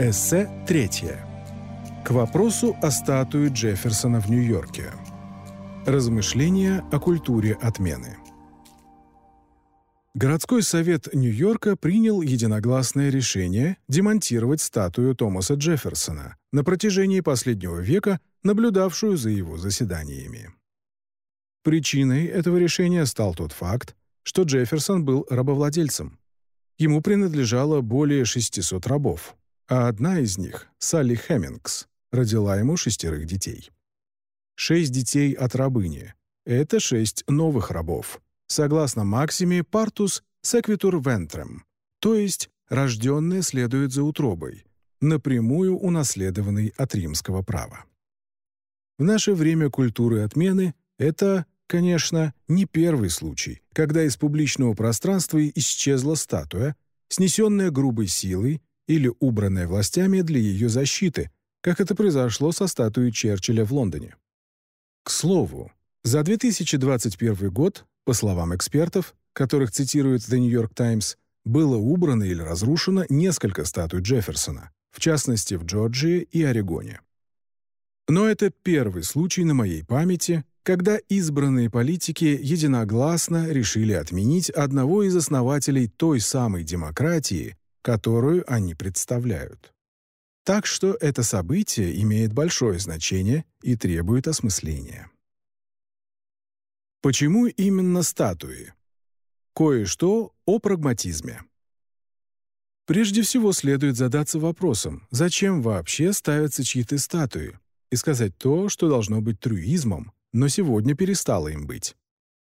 Эссе третье. К вопросу о статуе Джефферсона в Нью-Йорке. Размышления о культуре отмены. Городской совет Нью-Йорка принял единогласное решение демонтировать статую Томаса Джефферсона, на протяжении последнего века наблюдавшую за его заседаниями. Причиной этого решения стал тот факт, что Джефферсон был рабовладельцем. Ему принадлежало более 600 рабов, а одна из них, Салли Хеммингс, родила ему шестерых детей. Шесть детей от рабыни — это шесть новых рабов, согласно максиме «partus sequitur ventrem», то есть рожденные следуют за утробой, напрямую унаследованный от римского права. В наше время культуры отмены это, конечно, не первый случай, когда из публичного пространства исчезла статуя, снесенная грубой силой или убранная властями для ее защиты, как это произошло со статуей Черчилля в Лондоне. К слову, за 2021 год, по словам экспертов, которых цитирует The New York Times, было убрано или разрушено несколько статуй Джефферсона, в частности в Джорджии и Орегоне. Но это первый случай на моей памяти, когда избранные политики единогласно решили отменить одного из основателей той самой демократии, которую они представляют. Так что это событие имеет большое значение и требует осмысления. Почему именно статуи? Кое-что о прагматизме. Прежде всего следует задаться вопросом, зачем вообще ставятся чьи-то статуи, и сказать то, что должно быть трюизмом, но сегодня перестало им быть.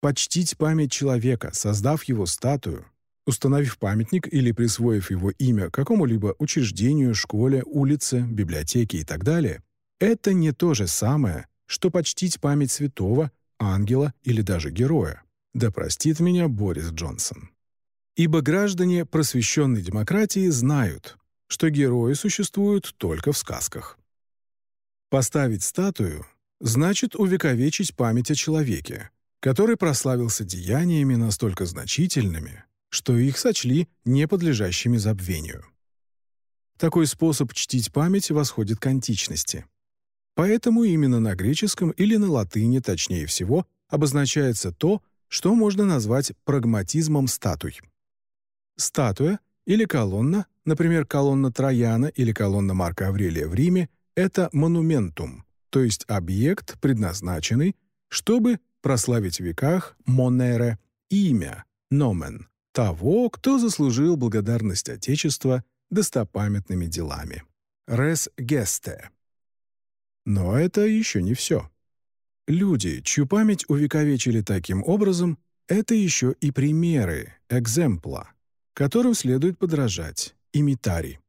Почтить память человека, создав его статую, установив памятник или присвоив его имя какому-либо учреждению, школе, улице, библиотеке и так далее, это не то же самое, что почтить память святого, ангела или даже героя. Да простит меня Борис Джонсон. Ибо граждане просвещенной демократии знают, что герои существуют только в сказках. Поставить статую значит увековечить память о человеке, который прославился деяниями настолько значительными, что их сочли неподлежащими забвению. Такой способ чтить память восходит к античности. Поэтому именно на греческом или на латыни, точнее всего, обозначается то, что можно назвать прагматизмом статуй. Статуя или колонна, например, колонна Трояна или колонна Марка Аврелия в Риме, это монументум, то есть объект, предназначенный, чтобы прославить в веках монере имя, номен, того, кто заслужил благодарность Отечества достопамятными делами. Res geste. Но это еще не все. Люди, чью память увековечили таким образом, это еще и примеры, экземпла, которым следует подражать, имитари.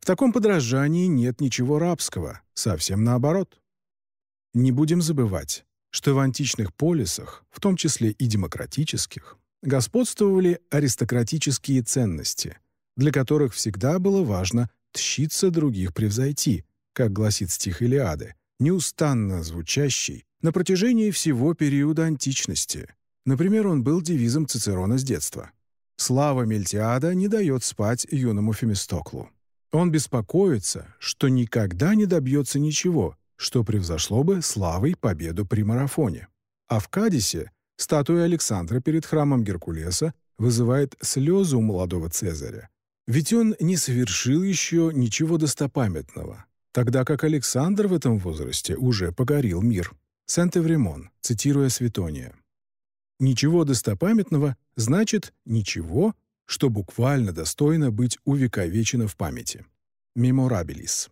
В таком подражании нет ничего рабского, совсем наоборот. Не будем забывать, что в античных полисах, в том числе и демократических, господствовали аристократические ценности, для которых всегда было важно тщиться других превзойти, как гласит стих Илиады, неустанно звучащий на протяжении всего периода античности. Например, он был девизом Цицерона с детства. «Слава Мельтиада не дает спать юному Фемистоклу». Он беспокоится, что никогда не добьется ничего, что превзошло бы славой победу при марафоне. А в Кадисе статуя Александра перед храмом Геркулеса вызывает слезы у молодого Цезаря. Ведь он не совершил еще ничего достопамятного, тогда как Александр в этом возрасте уже покорил мир. Сент-Эвремон, цитируя Светония. «Ничего достопамятного значит ничего, что буквально достойно быть увековечено в памяти. Меморабилис.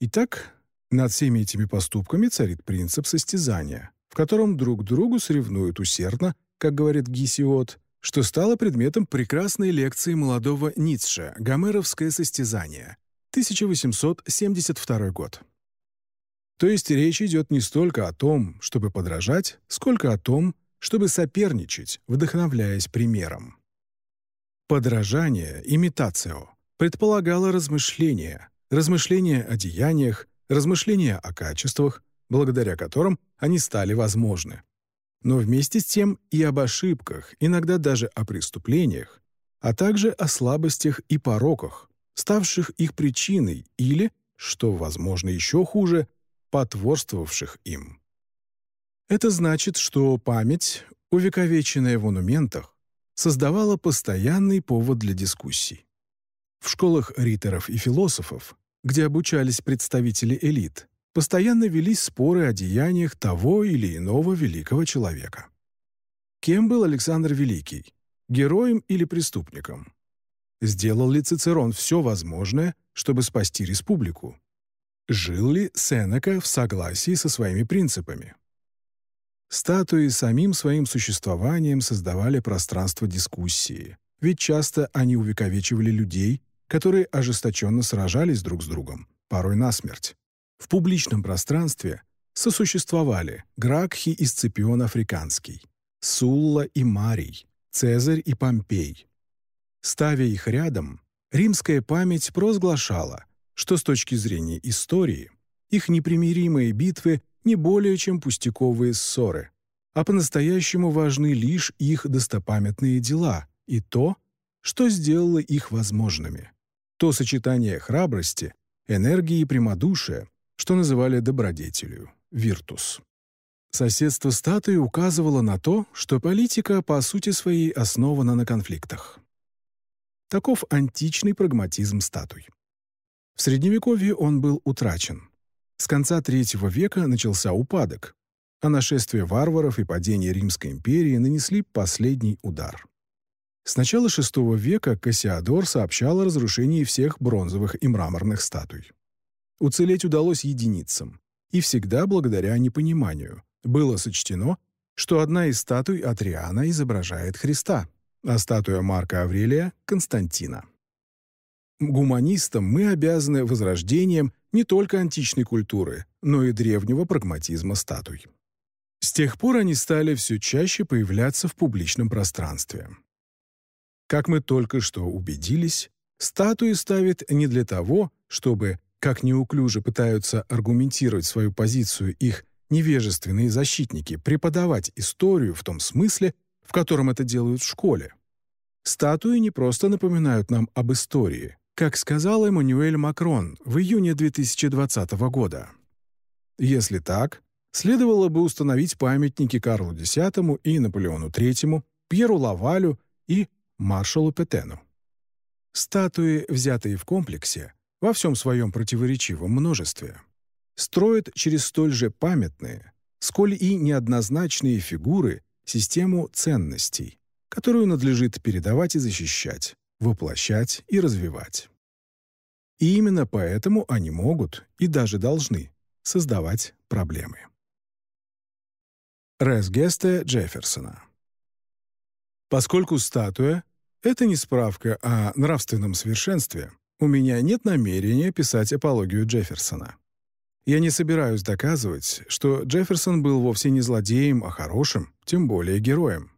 Итак, над всеми этими поступками царит принцип состязания, в котором друг другу соревнуют усердно, как говорит Гесиод, что стало предметом прекрасной лекции молодого Ницше «Гомеровское состязание», 1872 год. То есть речь идет не столько о том, чтобы подражать, сколько о том, чтобы соперничать, вдохновляясь примером. Подражание, имитацио, предполагало размышления, размышления о деяниях, размышления о качествах, благодаря которым они стали возможны. Но вместе с тем и об ошибках, иногда даже о преступлениях, а также о слабостях и пороках, ставших их причиной или, что, возможно, еще хуже, потворствовавших им. Это значит, что память, увековеченная в монументах, создавала постоянный повод для дискуссий. В школах риторов и философов, где обучались представители элит, постоянно велись споры о деяниях того или иного великого человека. Кем был Александр Великий? Героем или преступником? Сделал ли Цицерон все возможное, чтобы спасти республику? Жил ли Сенека в согласии со своими принципами? Статуи самим своим существованием создавали пространство дискуссии, ведь часто они увековечивали людей, которые ожесточенно сражались друг с другом, порой насмерть. В публичном пространстве сосуществовали Гракхи и Сципион Африканский, Сулла и Марий, Цезарь и Помпей. Ставя их рядом, римская память провозглашала, что с точки зрения истории их непримиримые битвы не более чем пустяковые ссоры, а по-настоящему важны лишь их достопамятные дела и то, что сделало их возможными. То сочетание храбрости, энергии и прямодушия, что называли добродетелью, виртус. Соседство статуи указывало на то, что политика по сути своей основана на конфликтах. Таков античный прагматизм статуй. В Средневековье он был утрачен. С конца III века начался упадок, а нашествие варваров и падение Римской империи нанесли последний удар. С начала VI века Кассиадор сообщал о разрушении всех бронзовых и мраморных статуй. Уцелеть удалось единицам, и всегда благодаря непониманию. Было сочтено, что одна из статуй Атриана изображает Христа, а статуя Марка Аврелия — Константина. Гуманистам мы обязаны возрождением не только античной культуры, но и древнего прагматизма статуй. С тех пор они стали все чаще появляться в публичном пространстве. Как мы только что убедились, статуи ставят не для того, чтобы, как неуклюже пытаются аргументировать свою позицию их невежественные защитники, преподавать историю в том смысле, в котором это делают в школе. Статуи не просто напоминают нам об истории, как сказал Эммануэль Макрон в июне 2020 года. Если так, следовало бы установить памятники Карлу X и Наполеону III, Пьеру Лавалю и маршалу Петену. Статуи, взятые в комплексе, во всем своем противоречивом множестве, строят через столь же памятные, сколь и неоднозначные фигуры систему ценностей, которую надлежит передавать и защищать, воплощать и развивать. И именно поэтому они могут и даже должны создавать проблемы. Резгесте Джефферсона Поскольку статуя — это не справка о нравственном совершенстве, у меня нет намерения писать апологию Джефферсона. Я не собираюсь доказывать, что Джефферсон был вовсе не злодеем, а хорошим, тем более героем.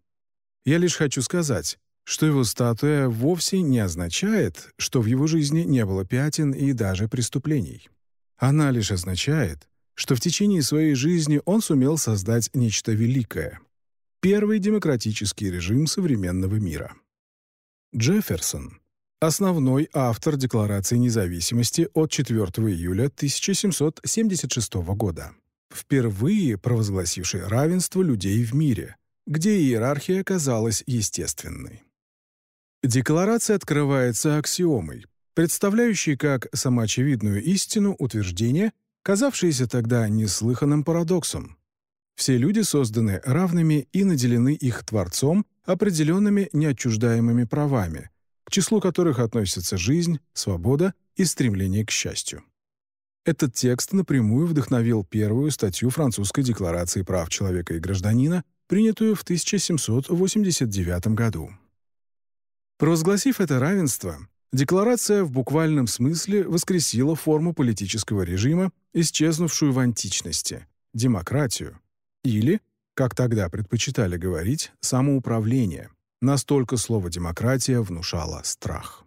Я лишь хочу сказать, что его статуя вовсе не означает, что в его жизни не было пятен и даже преступлений. Она лишь означает, что в течение своей жизни он сумел создать нечто великое — первый демократический режим современного мира. Джефферсон — основной автор Декларации независимости от 4 июля 1776 года, впервые провозгласивший равенство людей в мире, где иерархия казалась естественной. Декларация открывается аксиомой, представляющей как самоочевидную истину утверждение, казавшееся тогда неслыханным парадоксом. Все люди созданы равными и наделены их Творцом определенными неотчуждаемыми правами, к числу которых относятся жизнь, свобода и стремление к счастью. Этот текст напрямую вдохновил первую статью французской декларации прав человека и гражданина, принятую в 1789 году. Провозгласив это равенство, декларация в буквальном смысле воскресила форму политического режима, исчезнувшую в античности – демократию, или, как тогда предпочитали говорить, самоуправление. Настолько слово «демократия» внушало страх.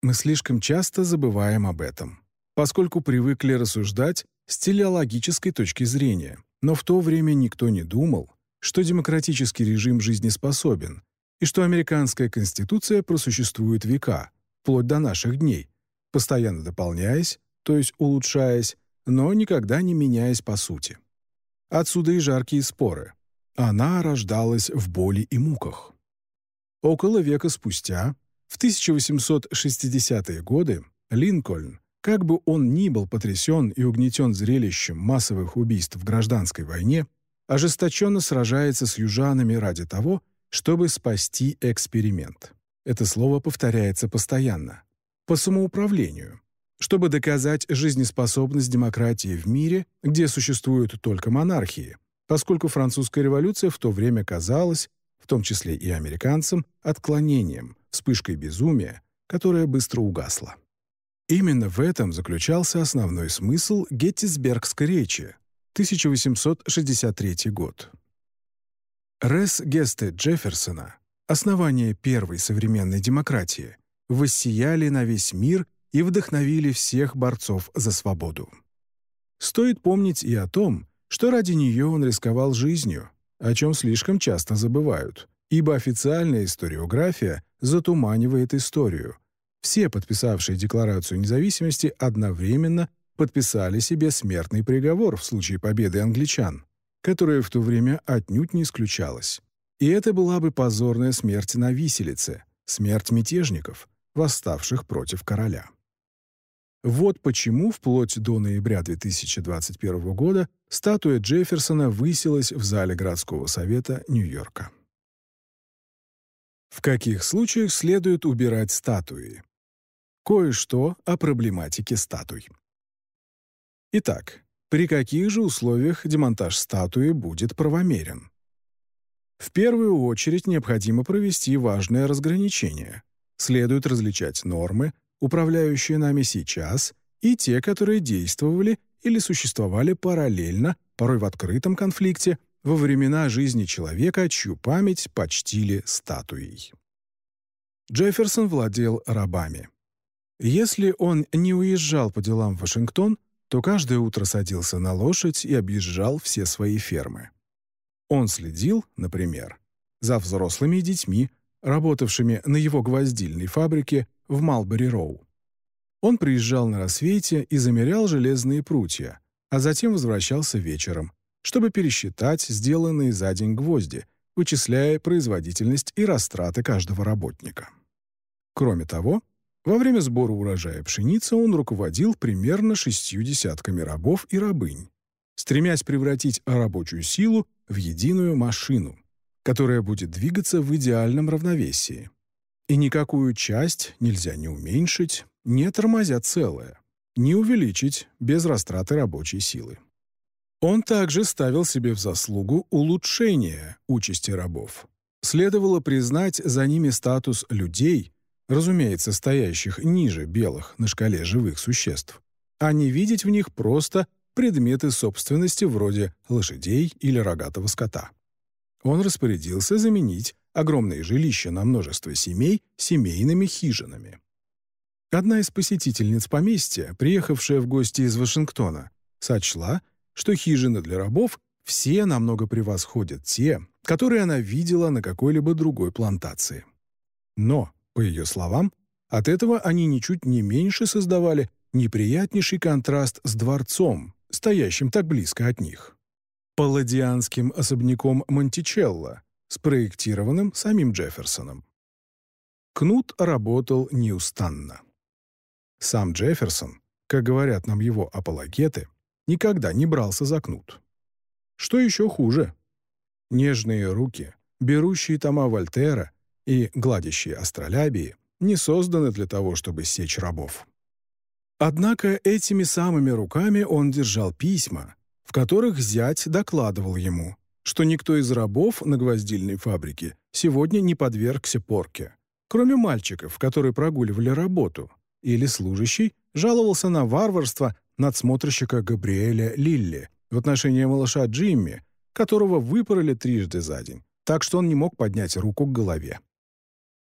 Мы слишком часто забываем об этом, поскольку привыкли рассуждать с телеологической точки зрения, но в то время никто не думал, что демократический режим жизнеспособен, и что американская конституция просуществует века, вплоть до наших дней, постоянно дополняясь, то есть улучшаясь, но никогда не меняясь по сути. Отсюда и жаркие споры. Она рождалась в боли и муках. Около века спустя, в 1860-е годы, Линкольн, как бы он ни был потрясен и угнетен зрелищем массовых убийств в гражданской войне, ожесточенно сражается с южанами ради того, чтобы спасти эксперимент. Это слово повторяется постоянно. По самоуправлению. Чтобы доказать жизнеспособность демократии в мире, где существуют только монархии, поскольку французская революция в то время казалась, в том числе и американцам, отклонением, вспышкой безумия, которая быстро угасла. Именно в этом заключался основной смысл Геттисбергской речи, 1863 год. Рес Гесте Джефферсона, основание первой современной демократии, воссияли на весь мир и вдохновили всех борцов за свободу. Стоит помнить и о том, что ради нее он рисковал жизнью, о чем слишком часто забывают, ибо официальная историография затуманивает историю. Все, подписавшие Декларацию независимости, одновременно подписали себе смертный приговор в случае победы англичан которое в то время отнюдь не исключалось. И это была бы позорная смерть на виселице, смерть мятежников, восставших против короля. Вот почему вплоть до ноября 2021 года статуя Джефферсона высилась в зале городского совета Нью-Йорка. В каких случаях следует убирать статуи? Кое-что о проблематике статуй. Итак, при каких же условиях демонтаж статуи будет правомерен. В первую очередь необходимо провести важное разграничение. Следует различать нормы, управляющие нами сейчас, и те, которые действовали или существовали параллельно, порой в открытом конфликте, во времена жизни человека, чью память почтили статуей. Джефферсон владел рабами. Если он не уезжал по делам в Вашингтон, то каждое утро садился на лошадь и объезжал все свои фермы. Он следил, например, за взрослыми детьми, работавшими на его гвоздильной фабрике в Малбери-Роу. Он приезжал на рассвете и замерял железные прутья, а затем возвращался вечером, чтобы пересчитать сделанные за день гвозди, вычисляя производительность и растраты каждого работника. Кроме того, во время сбора урожая пшеницы он руководил примерно шестью десятками рабов и рабынь, стремясь превратить рабочую силу в единую машину, которая будет двигаться в идеальном равновесии. И никакую часть нельзя ни уменьшить, не тормозя целое, ни увеличить без растраты рабочей силы. Он также ставил себе в заслугу улучшение участи рабов. Следовало признать за ними статус людей, разумеется, стоящих ниже белых на шкале живых существ, а не видеть в них просто предметы собственности вроде лошадей или рогатого скота. Он распорядился заменить огромные жилища на множество семей семейными хижинами. Одна из посетительниц поместья, приехавшая в гости из Вашингтона, сочла, что хижины для рабов все намного превосходят те, которые она видела на какой-либо другой плантации. Но по ее словам, от этого они ничуть не меньше создавали неприятнейший контраст с дворцом, стоящим так близко от них. Палладианским особняком Монтичелло, спроектированным самим Джефферсоном. Кнут работал неустанно. Сам Джефферсон, как говорят нам его апологеты, никогда не брался за кнут. Что еще хуже? Нежные руки, берущие тома Вольтера и гладящие астролябии не созданы для того, чтобы сечь рабов. Однако этими самыми руками он держал письма, в которых зять докладывал ему, что никто из рабов на гвоздильной фабрике сегодня не подвергся порке, кроме мальчиков, которые прогуливали работу, или служащий жаловался на варварство надсмотрщика Габриэля Лилли в отношении малыша Джимми, которого выпороли трижды за день, так что он не мог поднять руку к голове.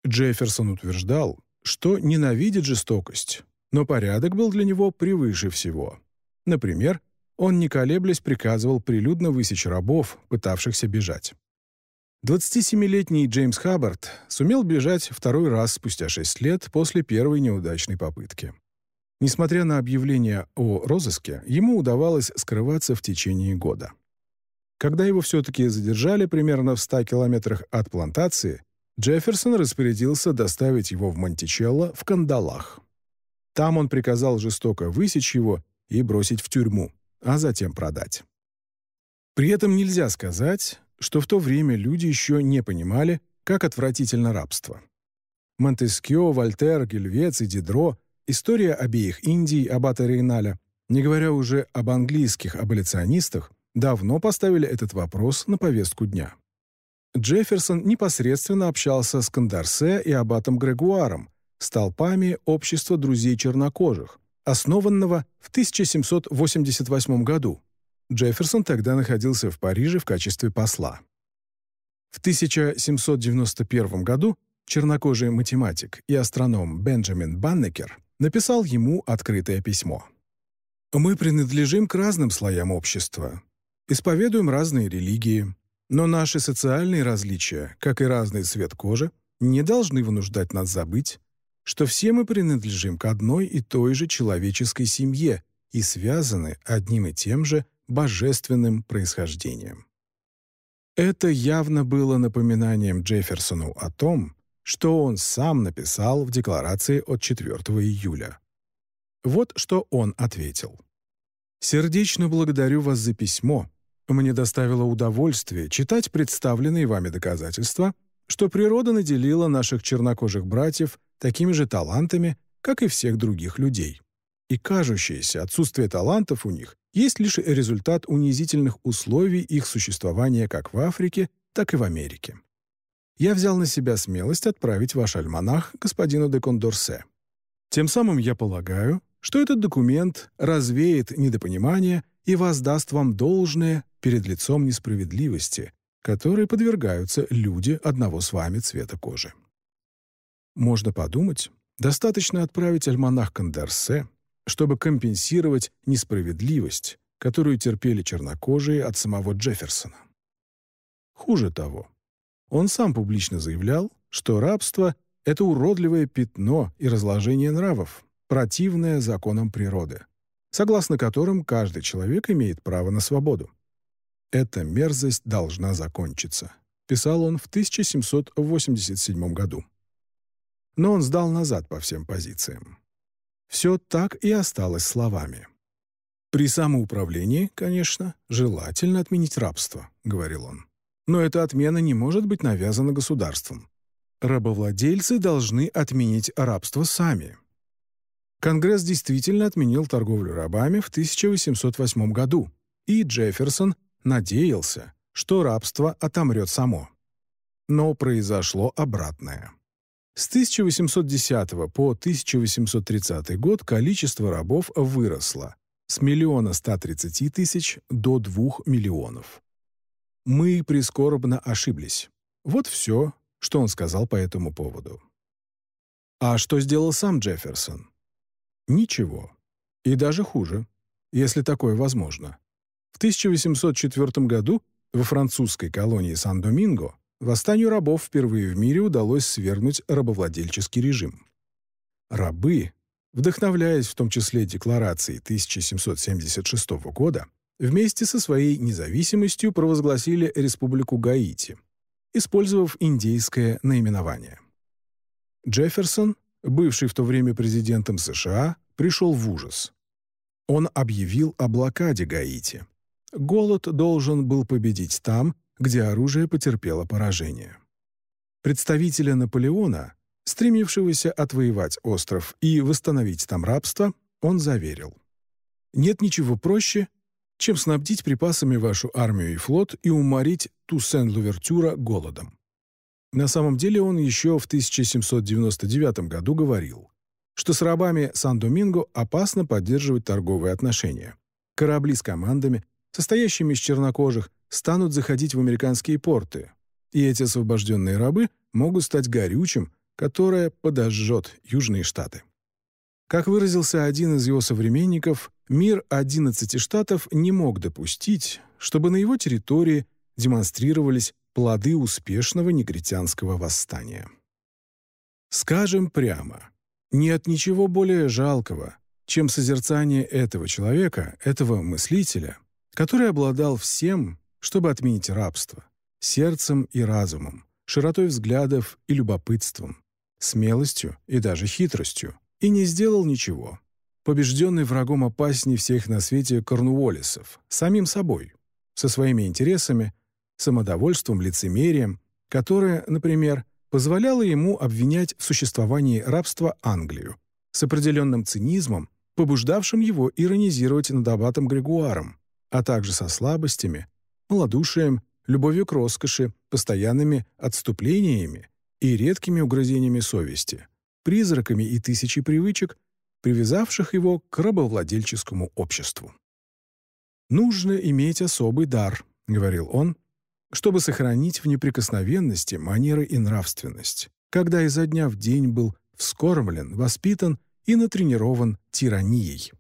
Джефферсон утверждал, что ненавидит жестокость, но порядок был для него превыше всего. Например, он, не колеблясь, приказывал прилюдно высечь рабов, пытавшихся бежать. 27-летний Джеймс Хаббард сумел бежать второй раз спустя 6 лет после первой неудачной попытки. Несмотря на объявление о розыске, ему удавалось скрываться в течение года. Когда его все-таки задержали примерно в 100 километрах от плантации, Джефферсон распорядился доставить его в Монтичелло в кандалах. Там он приказал жестоко высечь его и бросить в тюрьму, а затем продать. При этом нельзя сказать, что в то время люди еще не понимали, как отвратительно рабство. Монтескио, Вольтер, Гельвец и Дидро, история обеих Индий, Аббата Рейналя, не говоря уже об английских аболиционистах, давно поставили этот вопрос на повестку дня. Джефферсон непосредственно общался с Кандарсе и аббатом Грегуаром, столпами общества друзей чернокожих, основанного в 1788 году. Джефферсон тогда находился в Париже в качестве посла. В 1791 году чернокожий математик и астроном Бенджамин Баннекер написал ему открытое письмо. «Мы принадлежим к разным слоям общества, исповедуем разные религии, но наши социальные различия, как и разный цвет кожи, не должны вынуждать нас забыть, что все мы принадлежим к одной и той же человеческой семье и связаны одним и тем же божественным происхождением. Это явно было напоминанием Джефферсону о том, что он сам написал в декларации от 4 июля. Вот что он ответил. «Сердечно благодарю вас за письмо. Мне доставило удовольствие читать представленные вами доказательства, что природа наделила наших чернокожих братьев такими же талантами, как и всех других людей. И кажущееся отсутствие талантов у них есть лишь результат унизительных условий их существования как в Африке, так и в Америке я взял на себя смелость отправить ваш альманах господину де Кондорсе. Тем самым я полагаю, что этот документ развеет недопонимание и воздаст вам должное перед лицом несправедливости, которой подвергаются люди одного с вами цвета кожи. Можно подумать, достаточно отправить альманах Кондорсе, чтобы компенсировать несправедливость, которую терпели чернокожие от самого Джефферсона. Хуже того, он сам публично заявлял, что рабство — это уродливое пятно и разложение нравов, противное законам природы, согласно которым каждый человек имеет право на свободу. «Эта мерзость должна закончиться», — писал он в 1787 году. Но он сдал назад по всем позициям. Все так и осталось словами. «При самоуправлении, конечно, желательно отменить рабство», — говорил он но эта отмена не может быть навязана государством. Рабовладельцы должны отменить рабство сами. Конгресс действительно отменил торговлю рабами в 1808 году, и Джефферсон надеялся, что рабство отомрет само. Но произошло обратное. С 1810 по 1830 год количество рабов выросло с миллиона 130 тысяч до 2 миллионов. Мы прискорбно ошиблись. Вот все, что он сказал по этому поводу. А что сделал сам Джефферсон? Ничего. И даже хуже, если такое возможно. В 1804 году во французской колонии Сан-Доминго восстанию рабов впервые в мире удалось свергнуть рабовладельческий режим. Рабы, вдохновляясь в том числе декларацией 1776 года, вместе со своей независимостью провозгласили Республику Гаити, использовав индейское наименование. Джефферсон, бывший в то время президентом США, пришел в ужас. Он объявил о блокаде Гаити. Голод должен был победить там, где оружие потерпело поражение. Представителя Наполеона, стремившегося отвоевать остров и восстановить там рабство, он заверил. «Нет ничего проще, чем снабдить припасами вашу армию и флот и уморить Туссен-Лувертюра голодом. На самом деле он еще в 1799 году говорил, что с рабами Сан-Доминго опасно поддерживать торговые отношения. Корабли с командами, состоящими из чернокожих, станут заходить в американские порты, и эти освобожденные рабы могут стать горючим, которое подожжет Южные Штаты. Как выразился один из его современников, мир 11 штатов не мог допустить, чтобы на его территории демонстрировались плоды успешного негритянского восстания. Скажем прямо, нет ничего более жалкого, чем созерцание этого человека, этого мыслителя, который обладал всем, чтобы отменить рабство, сердцем и разумом, широтой взглядов и любопытством, смелостью и даже хитростью, и не сделал ничего. Побежденный врагом опасней всех на свете Корнуоллисов, самим собой, со своими интересами, самодовольством, лицемерием, которое, например, позволяло ему обвинять в существовании рабства Англию, с определенным цинизмом, побуждавшим его иронизировать над аббатом Григуаром, а также со слабостями, малодушием, любовью к роскоши, постоянными отступлениями и редкими угрызениями совести, призраками и тысячей привычек, привязавших его к рабовладельческому обществу. «Нужно иметь особый дар», — говорил он, чтобы сохранить в неприкосновенности манеры и нравственность, когда изо дня в день был вскормлен, воспитан и натренирован тиранией.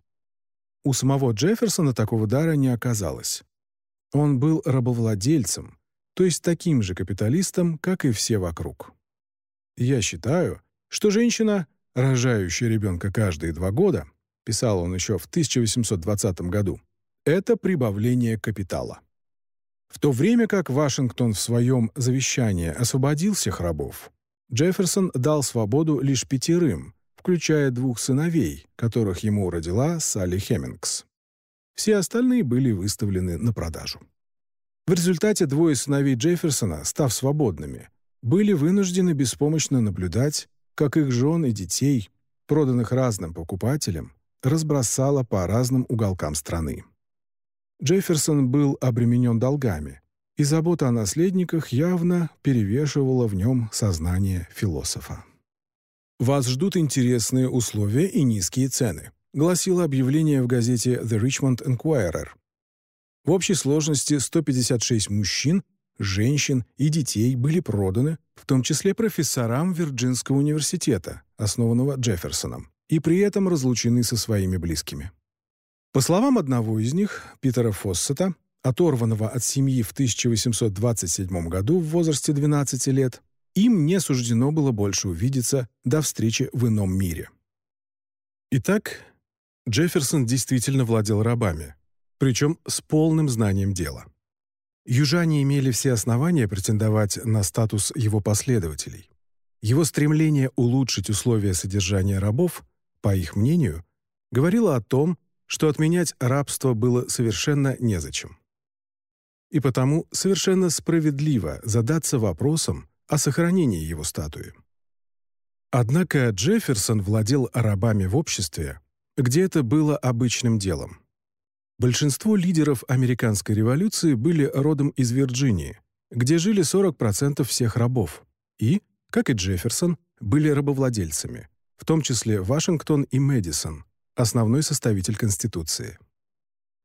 У самого Джефферсона такого дара не оказалось. Он был рабовладельцем, то есть таким же капиталистом, как и все вокруг. Я считаю, что женщина, рожающая ребенка каждые два года, писал он еще в 1820 году, это прибавление капитала. В то время как Вашингтон в своем завещании освободил всех рабов, Джефферсон дал свободу лишь пятерым, включая двух сыновей, которых ему родила Салли Хеммингс. Все остальные были выставлены на продажу. В результате двое сыновей Джефферсона, став свободными, были вынуждены беспомощно наблюдать, как их жен и детей, проданных разным покупателям, разбросало по разным уголкам страны. Джефферсон был обременен долгами, и забота о наследниках явно перевешивала в нем сознание философа. «Вас ждут интересные условия и низкие цены», гласило объявление в газете The Richmond Enquirer. В общей сложности 156 мужчин, женщин и детей были проданы, в том числе профессорам Вирджинского университета, основанного Джефферсоном, и при этом разлучены со своими близкими. По словам одного из них, Питера Фоссета, оторванного от семьи в 1827 году в возрасте 12 лет, им не суждено было больше увидеться до встречи в ином мире. Итак, Джефферсон действительно владел рабами, причем с полным знанием дела. Южане имели все основания претендовать на статус его последователей. Его стремление улучшить условия содержания рабов, по их мнению, говорило о том, что отменять рабство было совершенно незачем. И потому совершенно справедливо задаться вопросом о сохранении его статуи. Однако Джефферсон владел рабами в обществе, где это было обычным делом. Большинство лидеров американской революции были родом из Вирджинии, где жили 40% всех рабов, и, как и Джефферсон, были рабовладельцами, в том числе Вашингтон и Мэдисон, основной составитель Конституции.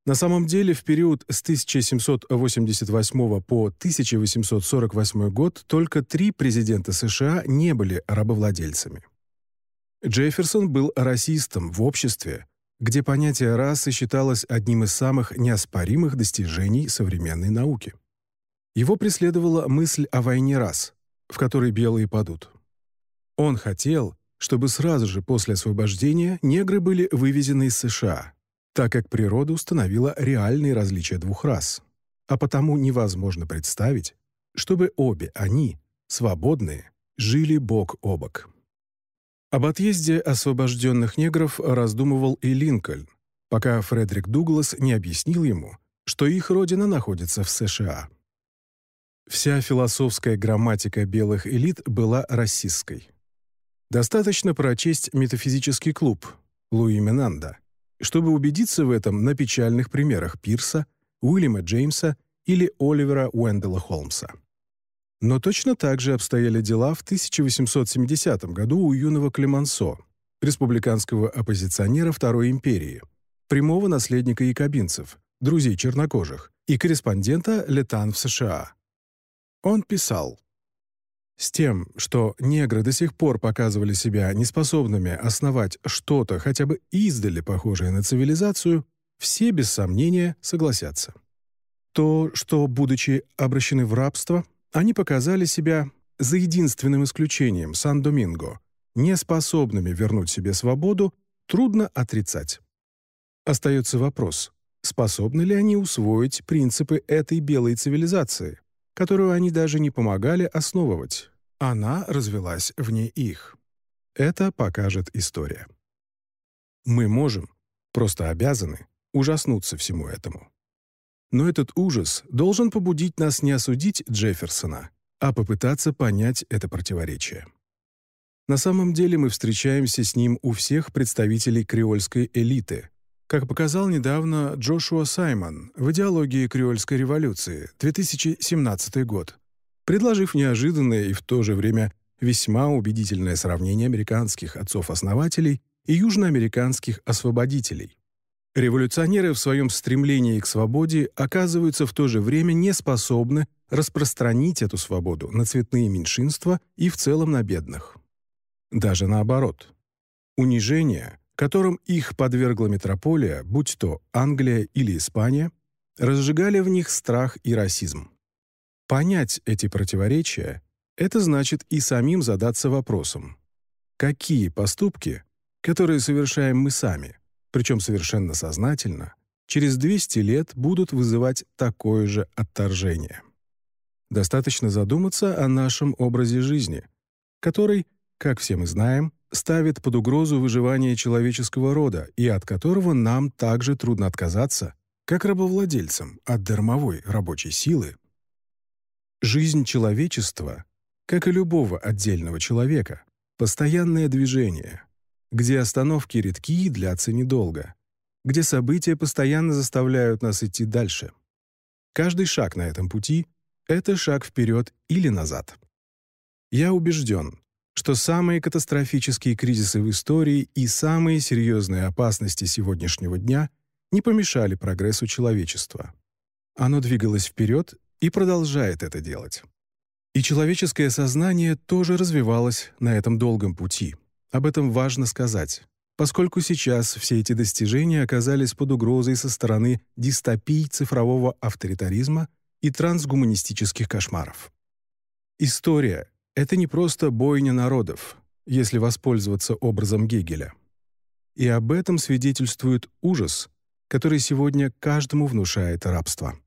На самом деле, в период с 1788 по 1848 год только три президента США не были рабовладельцами. Джефферсон был расистом в обществе, где понятие расы считалось одним из самых неоспоримых достижений современной науки. Его преследовала мысль о войне рас, в которой белые падут. Он хотел, чтобы сразу же после освобождения негры были вывезены из США, так как природа установила реальные различия двух рас, а потому невозможно представить, чтобы обе они, свободные, жили бок о бок. Об отъезде освобожденных негров раздумывал и Линкольн, пока Фредерик Дуглас не объяснил ему, что их родина находится в США. Вся философская грамматика белых элит была расистской. Достаточно прочесть «Метафизический клуб» Луи Менанда, чтобы убедиться в этом на печальных примерах Пирса, Уильяма Джеймса или Оливера Уэндела Холмса. Но точно так же обстояли дела в 1870 году у юного Клемансо, республиканского оппозиционера Второй империи, прямого наследника якобинцев, друзей чернокожих и корреспондента Летан в США. Он писал с тем, что негры до сих пор показывали себя неспособными основать что-то хотя бы издали похожее на цивилизацию, все без сомнения согласятся. То, что, будучи обращены в рабство, они показали себя, за единственным исключением Сан-Доминго, неспособными вернуть себе свободу, трудно отрицать. Остается вопрос, способны ли они усвоить принципы этой белой цивилизации, которую они даже не помогали основывать. Она развелась вне их. Это покажет история. Мы можем, просто обязаны, ужаснуться всему этому. Но этот ужас должен побудить нас не осудить Джефферсона, а попытаться понять это противоречие. На самом деле мы встречаемся с ним у всех представителей креольской элиты, как показал недавно Джошуа Саймон в «Идеологии креольской революции» 2017 год, предложив неожиданное и в то же время весьма убедительное сравнение американских отцов-основателей и южноамериканских освободителей. Революционеры в своем стремлении к свободе оказываются в то же время не способны распространить эту свободу на цветные меньшинства и в целом на бедных. Даже наоборот. Унижение, которым их подвергла метрополия, будь то Англия или Испания, разжигали в них страх и расизм. Понять эти противоречия — это значит и самим задаться вопросом, какие поступки, которые совершаем мы сами, причем совершенно сознательно, через 200 лет будут вызывать такое же отторжение. Достаточно задуматься о нашем образе жизни, который, как все мы знаем, ставит под угрозу выживание человеческого рода и от которого нам также трудно отказаться, как рабовладельцам от дармовой рабочей силы. Жизнь человечества, как и любого отдельного человека, постоянное движение, где остановки редки и длятся недолго, где события постоянно заставляют нас идти дальше. Каждый шаг на этом пути — это шаг вперед или назад. Я убежден, что самые катастрофические кризисы в истории и самые серьезные опасности сегодняшнего дня не помешали прогрессу человечества. Оно двигалось вперед и продолжает это делать. И человеческое сознание тоже развивалось на этом долгом пути — об этом важно сказать, поскольку сейчас все эти достижения оказались под угрозой со стороны дистопий цифрового авторитаризма и трансгуманистических кошмаров. История — это не просто бойня народов, если воспользоваться образом Гегеля. И об этом свидетельствует ужас, который сегодня каждому внушает рабство.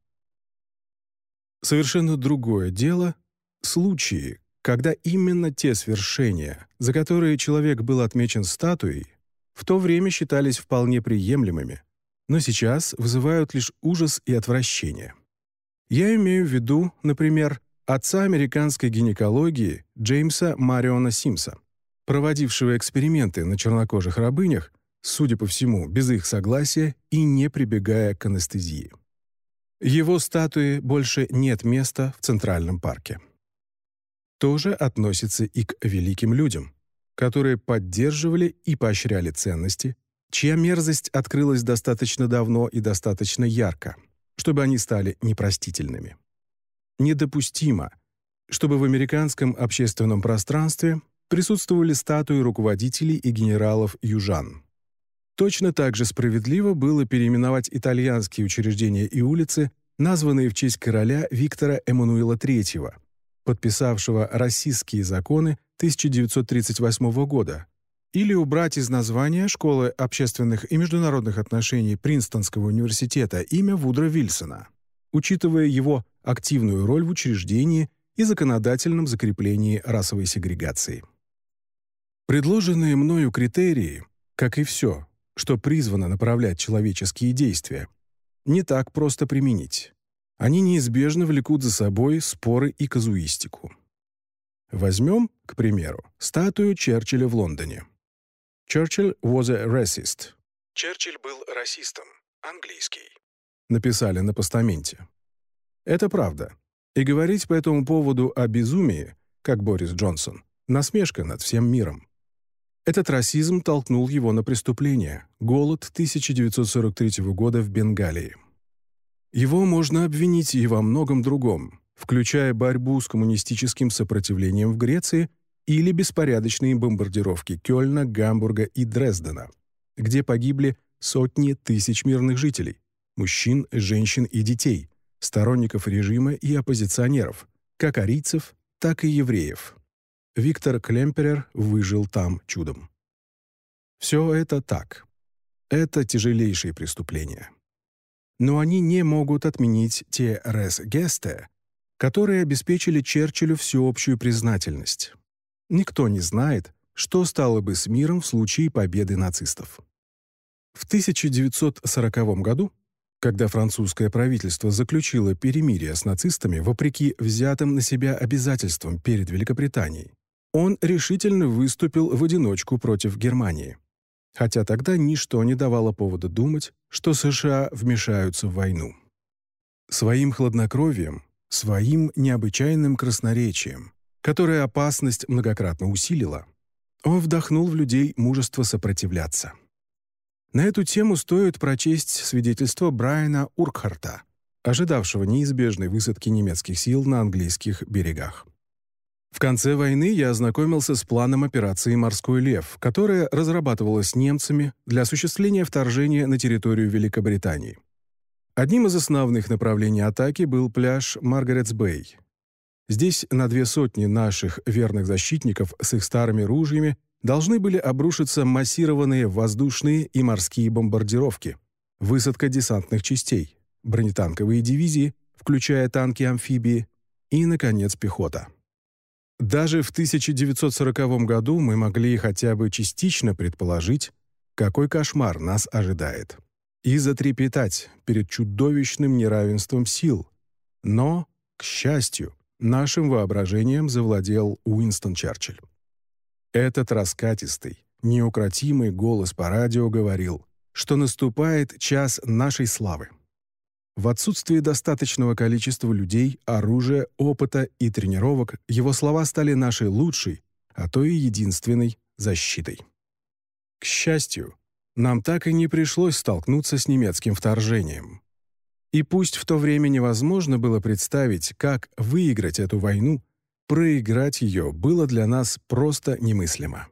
Совершенно другое дело — случаи, когда именно те свершения, за которые человек был отмечен статуей, в то время считались вполне приемлемыми, но сейчас вызывают лишь ужас и отвращение. Я имею в виду, например, отца американской гинекологии Джеймса Мариона Симса, проводившего эксперименты на чернокожих рабынях, судя по всему, без их согласия и не прибегая к анестезии. Его статуи больше нет места в Центральном парке тоже относится и к великим людям, которые поддерживали и поощряли ценности, чья мерзость открылась достаточно давно и достаточно ярко, чтобы они стали непростительными. Недопустимо, чтобы в американском общественном пространстве присутствовали статуи руководителей и генералов южан. Точно так же справедливо было переименовать итальянские учреждения и улицы, названные в честь короля Виктора Эммануила III, подписавшего российские законы 1938 года, или убрать из названия Школы общественных и международных отношений Принстонского университета имя Вудра Вильсона, учитывая его активную роль в учреждении и законодательном закреплении расовой сегрегации. Предложенные мною критерии, как и все, что призвано направлять человеческие действия, не так просто применить они неизбежно влекут за собой споры и казуистику. Возьмем, к примеру, статую Черчилля в Лондоне. Черчилль was a racist. Черчилль был расистом, английский. Написали на постаменте. Это правда. И говорить по этому поводу о безумии, как Борис Джонсон, насмешка над всем миром. Этот расизм толкнул его на преступление – голод 1943 года в Бенгалии. Его можно обвинить и во многом другом, включая борьбу с коммунистическим сопротивлением в Греции или беспорядочные бомбардировки Кёльна, Гамбурга и Дрездена, где погибли сотни тысяч мирных жителей, мужчин, женщин и детей, сторонников режима и оппозиционеров, как арийцев, так и евреев. Виктор Клемперер выжил там чудом. Все это так. Это тяжелейшие преступления. Но они не могут отменить те «рес-гесте», которые обеспечили Черчиллю всеобщую признательность. Никто не знает, что стало бы с миром в случае победы нацистов. В 1940 году, когда французское правительство заключило перемирие с нацистами вопреки взятым на себя обязательствам перед Великобританией, он решительно выступил в одиночку против Германии. Хотя тогда ничто не давало повода думать, что США вмешаются в войну. Своим хладнокровием, своим необычайным красноречием, которое опасность многократно усилила, он вдохнул в людей мужество сопротивляться. На эту тему стоит прочесть свидетельство Брайана Уркхарта, ожидавшего неизбежной высадки немецких сил на английских берегах. В конце войны я ознакомился с планом операции «Морской лев», которая разрабатывалась немцами для осуществления вторжения на территорию Великобритании. Одним из основных направлений атаки был пляж Маргаретс-Бэй. Здесь на две сотни наших верных защитников с их старыми ружьями должны были обрушиться массированные воздушные и морские бомбардировки, высадка десантных частей, бронетанковые дивизии, включая танки-амфибии, и, наконец, пехота. Даже в 1940 году мы могли хотя бы частично предположить, какой кошмар нас ожидает, и затрепетать перед чудовищным неравенством сил. Но, к счастью, нашим воображением завладел Уинстон Черчилль. Этот раскатистый, неукротимый голос по радио говорил, что наступает час нашей славы. В отсутствии достаточного количества людей, оружия, опыта и тренировок его слова стали нашей лучшей, а то и единственной защитой. К счастью, нам так и не пришлось столкнуться с немецким вторжением. И пусть в то время невозможно было представить, как выиграть эту войну, Проиграть ее было для нас просто немыслимо.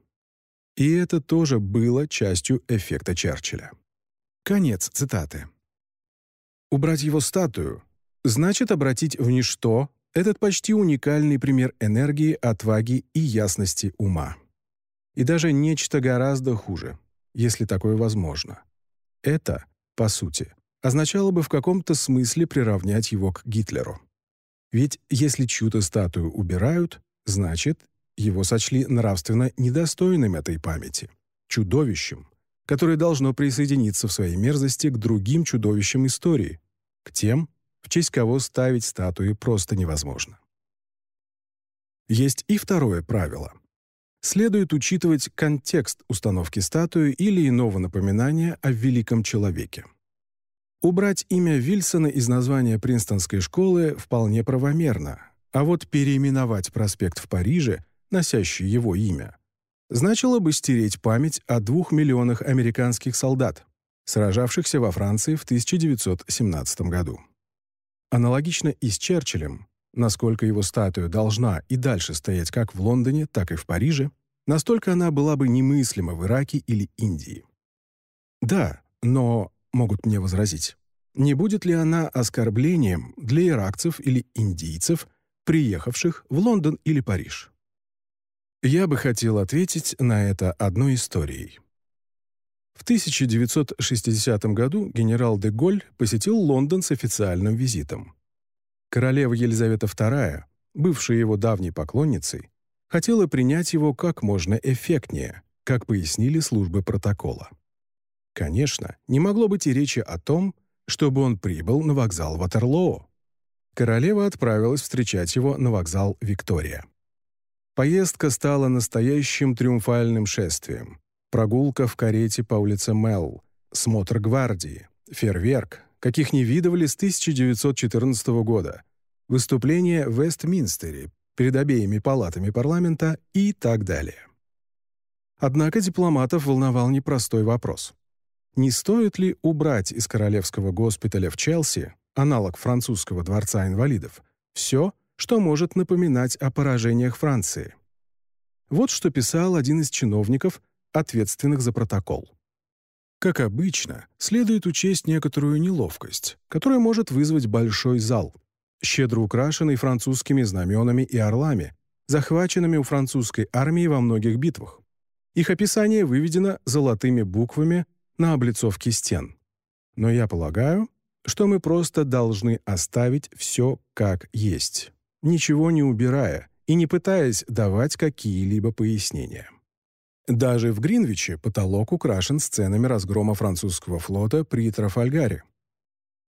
И это тоже было частью эффекта Черчилля. Конец цитаты. Убрать его статую значит обратить в ничто этот почти уникальный пример энергии, отваги и ясности ума. И даже нечто гораздо хуже, если такое возможно. Это, по сути, означало бы в каком-то смысле приравнять его к Гитлеру. Ведь если чью-то статую убирают, значит, его сочли нравственно недостойным этой памяти, чудовищем, которое должно присоединиться в своей мерзости к другим чудовищам истории, к тем, в честь кого ставить статуи просто невозможно. Есть и второе правило. Следует учитывать контекст установки статуи или иного напоминания о великом человеке. Убрать имя Вильсона из названия Принстонской школы вполне правомерно, а вот переименовать проспект в Париже, носящий его имя, значило бы стереть память о двух миллионах американских солдат, сражавшихся во Франции в 1917 году. Аналогично и с Черчиллем, насколько его статуя должна и дальше стоять как в Лондоне, так и в Париже, настолько она была бы немыслима в Ираке или Индии. Да, но могут мне возразить. Не будет ли она оскорблением для иракцев или индийцев, приехавших в Лондон или Париж? Я бы хотел ответить на это одной историей. В 1960 году генерал де Голь посетил Лондон с официальным визитом. Королева Елизавета II, бывшая его давней поклонницей, хотела принять его как можно эффектнее, как пояснили службы протокола. Конечно, не могло быть и речи о том, чтобы он прибыл на вокзал Ватерлоо. Королева отправилась встречать его на вокзал Виктория. Поездка стала настоящим триумфальным шествием. Прогулка в карете по улице Мелл, смотр гвардии, фейерверк, каких не видывали с 1914 года, выступление в Вестминстере перед обеими палатами парламента и так далее. Однако дипломатов волновал непростой вопрос – не стоит ли убрать из Королевского госпиталя в Челси, аналог французского дворца инвалидов, все, что может напоминать о поражениях Франции. Вот что писал один из чиновников, ответственных за протокол. Как обычно, следует учесть некоторую неловкость, которая может вызвать большой зал, щедро украшенный французскими знаменами и орлами, захваченными у французской армии во многих битвах. Их описание выведено золотыми буквами на облицовке стен. Но я полагаю, что мы просто должны оставить все как есть, ничего не убирая и не пытаясь давать какие-либо пояснения. Даже в Гринвиче потолок украшен сценами разгрома французского флота при Трафальгаре.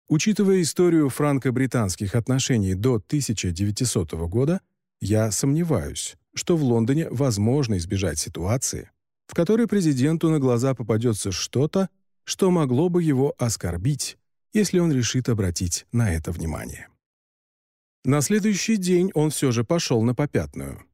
Учитывая историю франко-британских отношений до 1900 года, я сомневаюсь, что в Лондоне возможно избежать ситуации, в которой президенту на глаза попадется что-то, что могло бы его оскорбить, если он решит обратить на это внимание. На следующий день он все же пошел на попятную.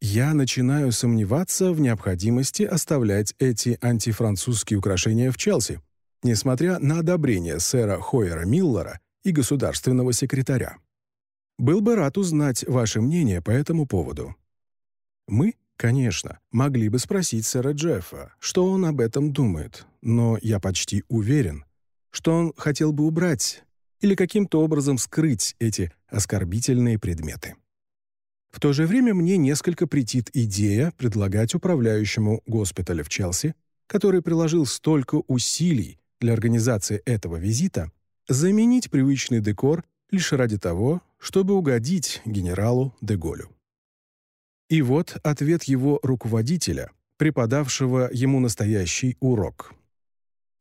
Я начинаю сомневаться в необходимости оставлять эти антифранцузские украшения в Челси, несмотря на одобрение сэра Хойера Миллера и государственного секретаря. Был бы рад узнать ваше мнение по этому поводу. Мы, конечно, могли бы спросить сэра Джеффа, что он об этом думает, но я почти уверен, что он хотел бы убрать или каким-то образом скрыть эти оскорбительные предметы. В то же время мне несколько претит идея предлагать управляющему госпиталя в Челси, который приложил столько усилий для организации этого визита, заменить привычный декор лишь ради того, чтобы угодить генералу Деголю. И вот ответ его руководителя, преподавшего ему настоящий урок.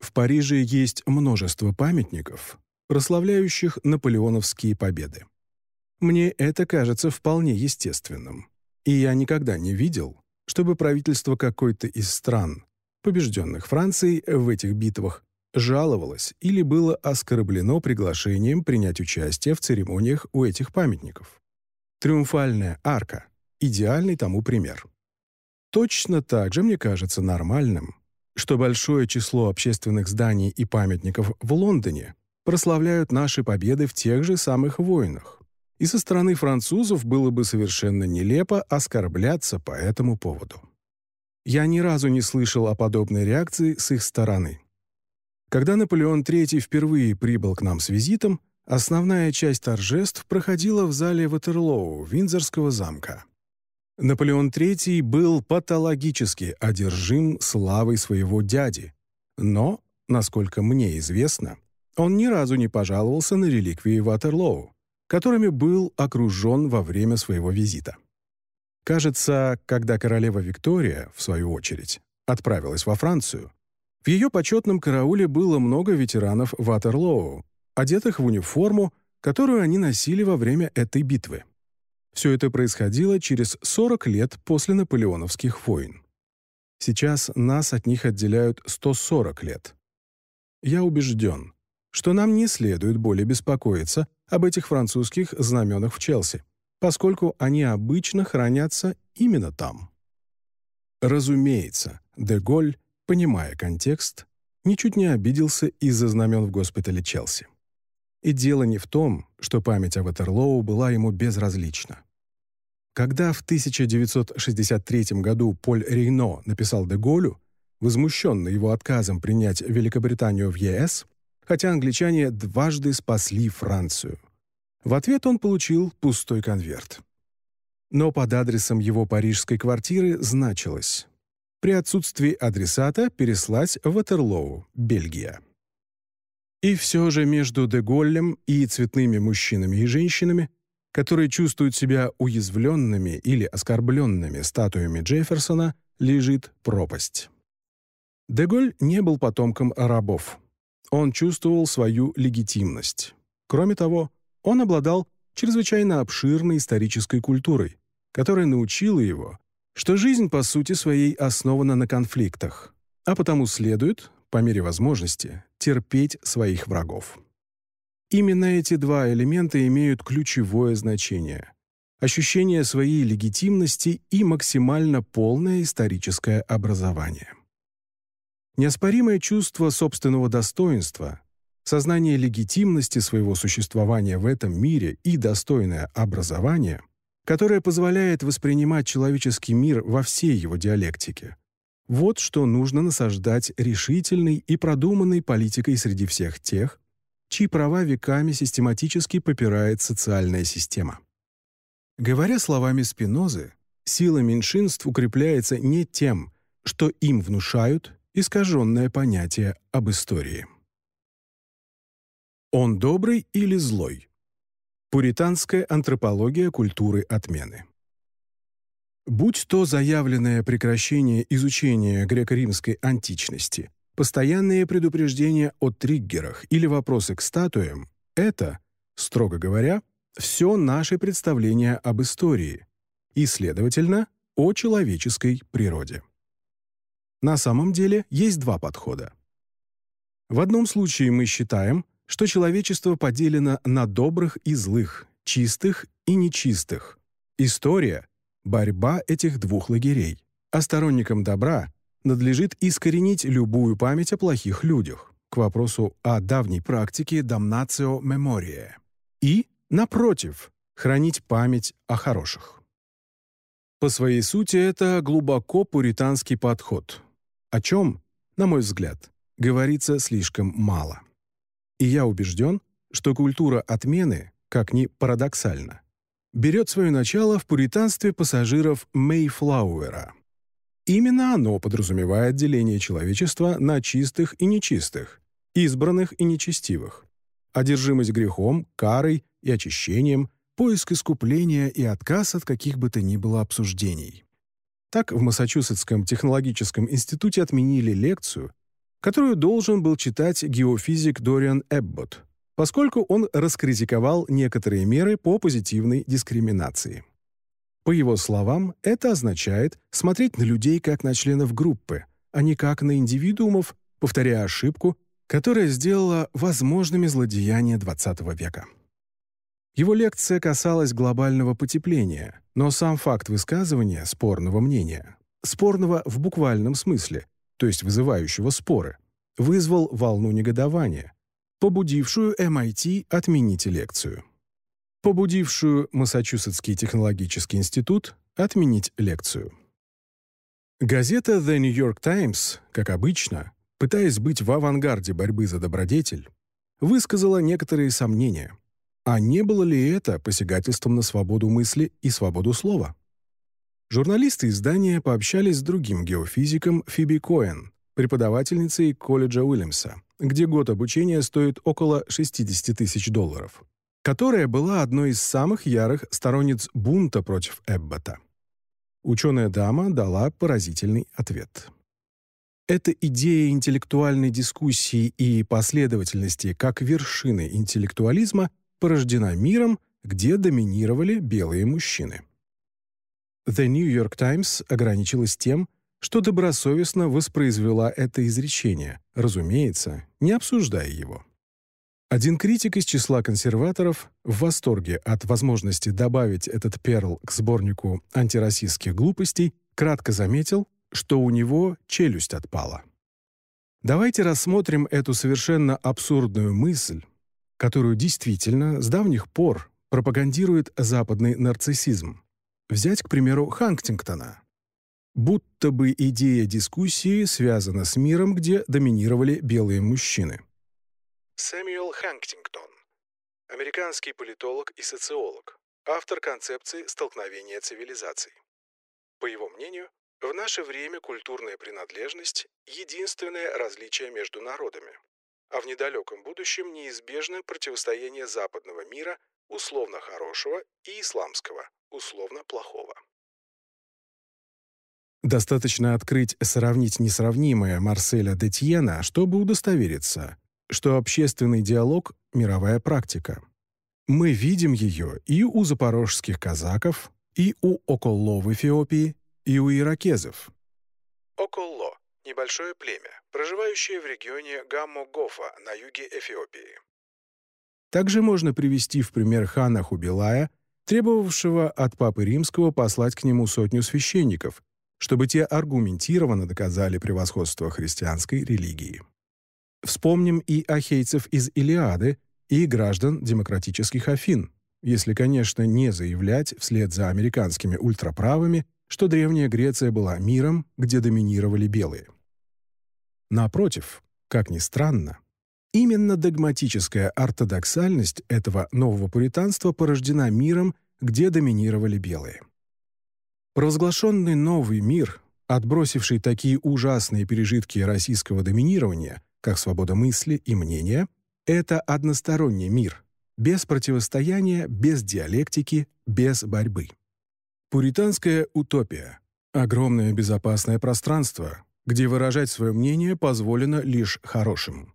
В Париже есть множество памятников, прославляющих наполеоновские победы. Мне это кажется вполне естественным. И я никогда не видел, чтобы правительство какой-то из стран, побежденных Францией в этих битвах, жаловалось или было оскорблено приглашением принять участие в церемониях у этих памятников. Триумфальная арка — идеальный тому пример. Точно так же мне кажется нормальным, что большое число общественных зданий и памятников в Лондоне прославляют наши победы в тех же самых войнах. И со стороны французов было бы совершенно нелепо оскорбляться по этому поводу. Я ни разу не слышал о подобной реакции с их стороны. Когда Наполеон III впервые прибыл к нам с визитом, основная часть торжеств проходила в зале Ватерлоу Виндзорского замка. Наполеон III был патологически одержим славой своего дяди, но, насколько мне известно, он ни разу не пожаловался на реликвии Ватерлоу, которыми был окружен во время своего визита. Кажется, когда королева Виктория, в свою очередь, отправилась во Францию, в ее почетном карауле было много ветеранов Ватерлоу, одетых в униформу, которую они носили во время этой битвы. Все это происходило через 40 лет после наполеоновских войн. Сейчас нас от них отделяют 140 лет. Я убежден, что нам не следует более беспокоиться об этих французских знаменах в Челси, поскольку они обычно хранятся именно там. Разумеется, Деголь понимая контекст, ничуть не обиделся из-за знамен в госпитале Челси. И дело не в том, что память о Ватерлоу была ему безразлична. Когда в 1963 году Поль Рейно написал де Голлю, возмущенный его отказом принять Великобританию в ЕС, хотя англичане дважды спасли Францию. В ответ он получил пустой конверт. Но под адресом его парижской квартиры значилось при отсутствии адресата переслать в Ватерлоу, Бельгия. И все же между Деголлем и цветными мужчинами и женщинами, которые чувствуют себя уязвленными или оскорбленными статуями Джефферсона, лежит пропасть. Деголь не был потомком рабов. Он чувствовал свою легитимность. Кроме того, он обладал чрезвычайно обширной исторической культурой, которая научила его что жизнь по сути своей основана на конфликтах, а потому следует, по мере возможности, терпеть своих врагов. Именно эти два элемента имеют ключевое значение — ощущение своей легитимности и максимально полное историческое образование. Неоспоримое чувство собственного достоинства, сознание легитимности своего существования в этом мире и достойное образование — которая позволяет воспринимать человеческий мир во всей его диалектике. Вот что нужно насаждать решительной и продуманной политикой среди всех тех, чьи права веками систематически попирает социальная система. Говоря словами Спинозы, сила меньшинств укрепляется не тем, что им внушают искаженное понятие об истории. Он добрый или злой? Пуританская антропология культуры отмены. Будь то заявленное прекращение изучения греко-римской античности, постоянные предупреждения о триггерах или вопросы к статуям — это, строго говоря, все наши представления об истории и, следовательно, о человеческой природе. На самом деле есть два подхода. В одном случае мы считаем, что человечество поделено на добрых и злых, чистых и нечистых. История — борьба этих двух лагерей. А сторонникам добра надлежит искоренить любую память о плохих людях к вопросу о давней практике «damnatio memoriae» и, напротив, хранить память о хороших. По своей сути, это глубоко пуританский подход, о чем, на мой взгляд, говорится слишком мало. И я убежден, что культура отмены, как ни парадоксально, берет свое начало в пуританстве пассажиров Мейфлауэра. Именно оно подразумевает деление человечества на чистых и нечистых, избранных и нечестивых, одержимость грехом, карой и очищением, поиск искупления и отказ от каких бы то ни было обсуждений. Так в Массачусетском технологическом институте отменили лекцию, которую должен был читать геофизик Дориан Эбботт, поскольку он раскритиковал некоторые меры по позитивной дискриминации. По его словам, это означает смотреть на людей как на членов группы, а не как на индивидуумов, повторяя ошибку, которая сделала возможными злодеяния XX века. Его лекция касалась глобального потепления, но сам факт высказывания спорного мнения, спорного в буквальном смысле, то есть вызывающего споры, вызвал волну негодования, побудившую MIT отменить лекцию. Побудившую Массачусетский технологический институт отменить лекцию. Газета The New York Times, как обычно, пытаясь быть в авангарде борьбы за добродетель, высказала некоторые сомнения. А не было ли это посягательством на свободу мысли и свободу слова? Журналисты издания пообщались с другим геофизиком Фиби Коэн, преподавательницей колледжа Уильямса, где год обучения стоит около 60 тысяч долларов, которая была одной из самых ярых сторонниц бунта против Эббота. Ученая дама дала поразительный ответ. Эта идея интеллектуальной дискуссии и последовательности как вершины интеллектуализма порождена миром, где доминировали белые мужчины. The New York Times ограничилась тем, что добросовестно воспроизвела это изречение, разумеется, не обсуждая его. Один критик из числа консерваторов в восторге от возможности добавить этот перл к сборнику антироссийских глупостей кратко заметил, что у него челюсть отпала. Давайте рассмотрим эту совершенно абсурдную мысль, которую действительно с давних пор пропагандирует западный нарциссизм. Взять, к примеру, Хантингтона, будто бы идея дискуссии связана с миром, где доминировали белые мужчины. Сэмюэл Хантингтон, американский политолог и социолог, автор концепции столкновения цивилизаций. По его мнению, в наше время культурная принадлежность – единственное различие между народами, а в недалеком будущем неизбежно противостояние западного мира условно хорошего и исламского условно плохого. Достаточно открыть «Сравнить несравнимое» Марселя Детьена, чтобы удостовериться, что общественный диалог — мировая практика. Мы видим ее и у запорожских казаков, и у Околло в Эфиопии, и у иракезов. Околло – небольшое племя, проживающее в регионе Гаммо-Гофа на юге Эфиопии. Также можно привести в пример хана Хубилая, требовавшего от Папы Римского послать к нему сотню священников, чтобы те аргументированно доказали превосходство христианской религии. Вспомним и ахейцев из Илиады, и граждан демократических Афин, если, конечно, не заявлять вслед за американскими ультраправыми, что Древняя Греция была миром, где доминировали белые. Напротив, как ни странно, именно догматическая ортодоксальность этого нового пуританства порождена миром, где доминировали белые. Провозглашенный новый мир отбросивший такие ужасные пережитки российского доминирования, как свобода мысли и мнения, это односторонний мир, без противостояния, без диалектики, без борьбы. Пуританская утопия — огромное безопасное пространство, где выражать свое мнение позволено лишь хорошим.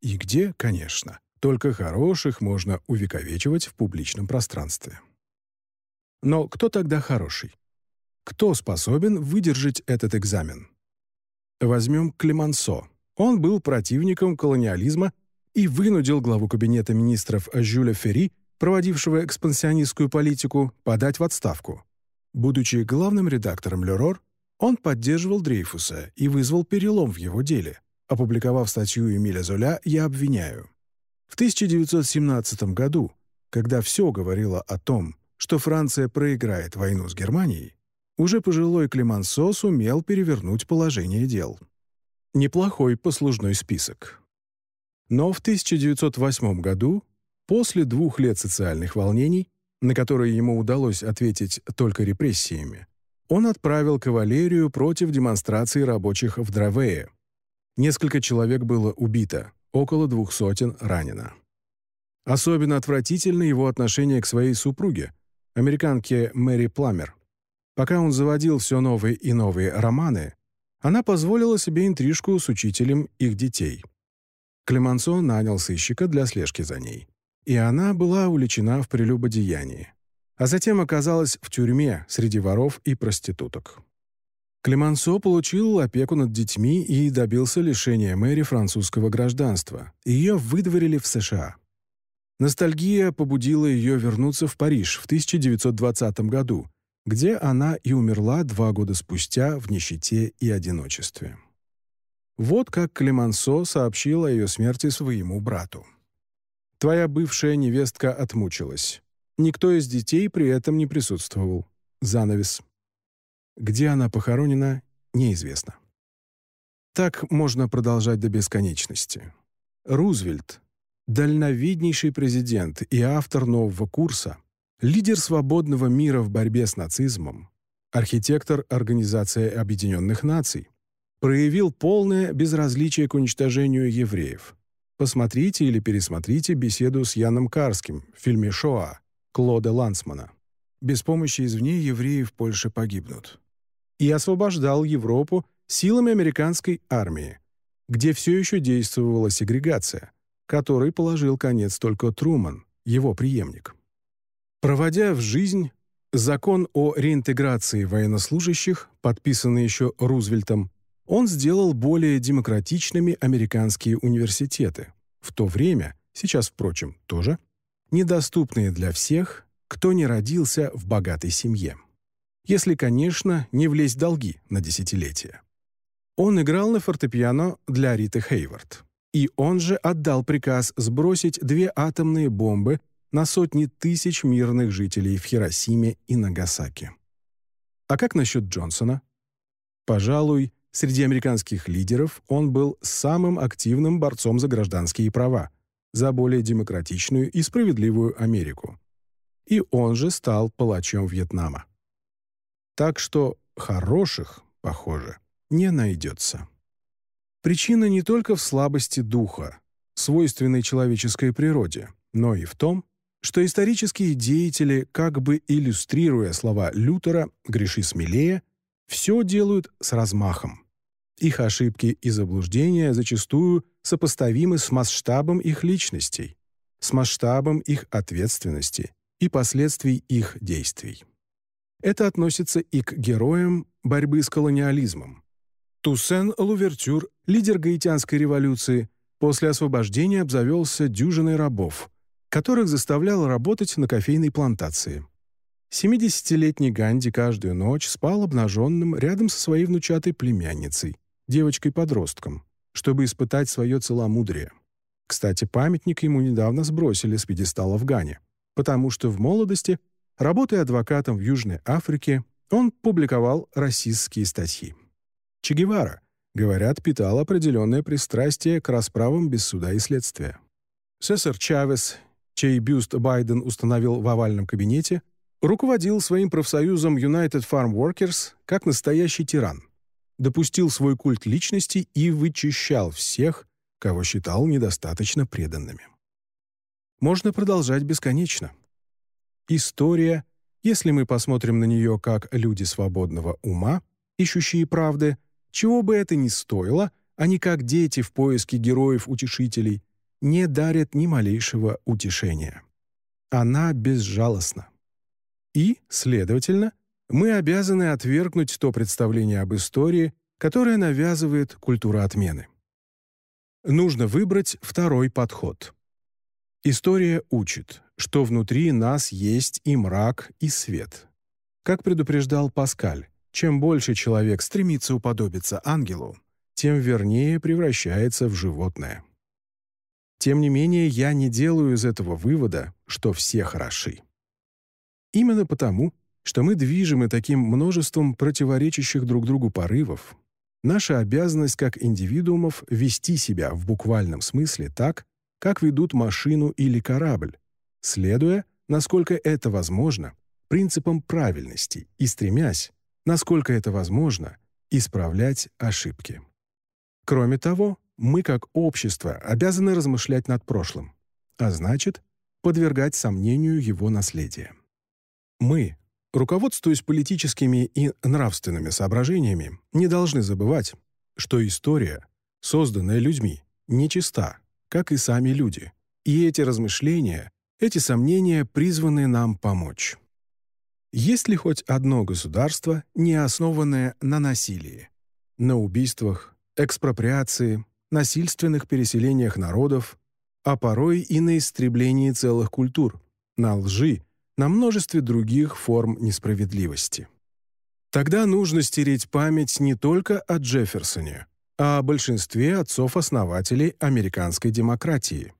И где, конечно, только хороших можно увековечивать в публичном пространстве. Но кто тогда хороший? Кто способен выдержать этот экзамен? Возьмем Клемансо. Он был противником колониализма и вынудил главу кабинета министров Жюля Ферри, проводившего экспансионистскую политику, подать в отставку. Будучи главным редактором «Лерор», он поддерживал Дрейфуса и вызвал перелом в его деле. Опубликовав статью Эмиля Золя «Я обвиняю». В 1917 году, когда все говорило о том, что Франция проиграет войну с Германией, уже пожилой Клемансо сумел перевернуть положение дел. Неплохой послужной список. Но в 1908 году, после двух лет социальных волнений, на которые ему удалось ответить только репрессиями, он отправил кавалерию против демонстраций рабочих в Дравее. Несколько человек было убито, около двух сотен ранено. Особенно отвратительно его отношение к своей супруге, американке Мэри Пламер. Пока он заводил все новые и новые романы, она позволила себе интрижку с учителем их детей. Клемансо нанял сыщика для слежки за ней. И она была увлечена в прелюбодеянии а затем оказалась в тюрьме среди воров и проституток. Клемансо получил опеку над детьми и добился лишения Мэри французского гражданства. Ее выдворили в США. Ностальгия побудила ее вернуться в Париж в 1920 году, где она и умерла два года спустя в нищете и одиночестве. Вот как Клемансо сообщил о ее смерти своему брату. «Твоя бывшая невестка отмучилась. Никто из детей при этом не присутствовал. Занавес. Где она похоронена, неизвестно. Так можно продолжать до бесконечности. Рузвельт, дальновиднейший президент и автор нового курса, лидер свободного мира в борьбе с нацизмом, архитектор Организации Объединенных Наций, проявил полное безразличие к уничтожению евреев. Посмотрите или пересмотрите беседу с Яном Карским в фильме «Шоа», Клода Лансмана. Без помощи извне евреи в Польше погибнут. И освобождал Европу силами американской армии, где все еще действовала сегрегация, которой положил конец только Труман, его преемник. Проводя в жизнь закон о реинтеграции военнослужащих, подписанный еще Рузвельтом, он сделал более демократичными американские университеты. В то время, сейчас, впрочем, тоже – недоступные для всех, кто не родился в богатой семье. Если, конечно, не влезть в долги на десятилетия. Он играл на фортепиано для Риты Хейвард. И он же отдал приказ сбросить две атомные бомбы на сотни тысяч мирных жителей в Хиросиме и Нагасаки. А как насчет Джонсона? Пожалуй, среди американских лидеров он был самым активным борцом за гражданские права, за более демократичную и справедливую Америку. И он же стал палачом Вьетнама. Так что хороших, похоже, не найдется. Причина не только в слабости духа, свойственной человеческой природе, но и в том, что исторические деятели, как бы иллюстрируя слова Лютера «греши смелее», все делают с размахом. Их ошибки и заблуждения зачастую сопоставимы с масштабом их личностей, с масштабом их ответственности и последствий их действий. Это относится и к героям борьбы с колониализмом. Туссен Лувертюр, лидер гаитянской революции, после освобождения обзавелся дюжиной рабов, которых заставлял работать на кофейной плантации. 70-летний Ганди каждую ночь спал обнаженным рядом со своей внучатой племянницей, девочкой-подростком, чтобы испытать свое целомудрие. Кстати, памятник ему недавно сбросили с пьедестала в Гане, потому что в молодости, работая адвокатом в Южной Африке, он публиковал расистские статьи. Че Гевара, говорят, питал определенное пристрастие к расправам без суда и следствия. Сесар Чавес, чей бюст Байден установил в овальном кабинете, руководил своим профсоюзом United Farm Workers как настоящий тиран – допустил свой культ личности и вычищал всех, кого считал недостаточно преданными. Можно продолжать бесконечно. История, если мы посмотрим на нее как люди свободного ума, ищущие правды, чего бы это ни стоило, а не как дети в поиске героев-утешителей, не дарит ни малейшего утешения. Она безжалостна. И, следовательно, мы обязаны отвергнуть то представление об истории, которое навязывает культура отмены. Нужно выбрать второй подход. История учит, что внутри нас есть и мрак, и свет. Как предупреждал Паскаль, чем больше человек стремится уподобиться ангелу, тем вернее превращается в животное. Тем не менее, я не делаю из этого вывода, что все хороши. Именно потому, что мы движимы таким множеством противоречащих друг другу порывов, наша обязанность как индивидуумов вести себя в буквальном смысле так, как ведут машину или корабль, следуя, насколько это возможно, принципам правильности и стремясь, насколько это возможно, исправлять ошибки. Кроме того, мы как общество обязаны размышлять над прошлым, а значит, подвергать сомнению его наследие. Мы, руководствуясь политическими и нравственными соображениями, не должны забывать, что история, созданная людьми, нечиста, как и сами люди, и эти размышления, эти сомнения призваны нам помочь. Есть ли хоть одно государство, не основанное на насилии, на убийствах, экспроприации, насильственных переселениях народов, а порой и на истреблении целых культур, на лжи, на множестве других форм несправедливости. Тогда нужно стереть память не только о Джефферсоне, а о большинстве отцов-основателей американской демократии.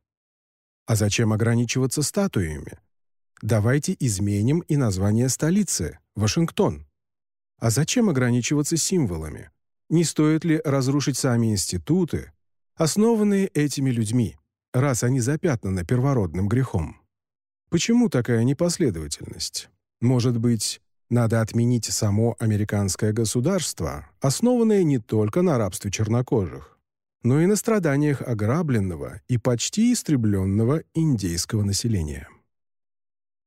А зачем ограничиваться статуями? Давайте изменим и название столицы – Вашингтон. А зачем ограничиваться символами? Не стоит ли разрушить сами институты, основанные этими людьми, раз они запятнаны первородным грехом? Почему такая непоследовательность? Может быть, надо отменить само американское государство, основанное не только на рабстве чернокожих, но и на страданиях ограбленного и почти истребленного индейского населения.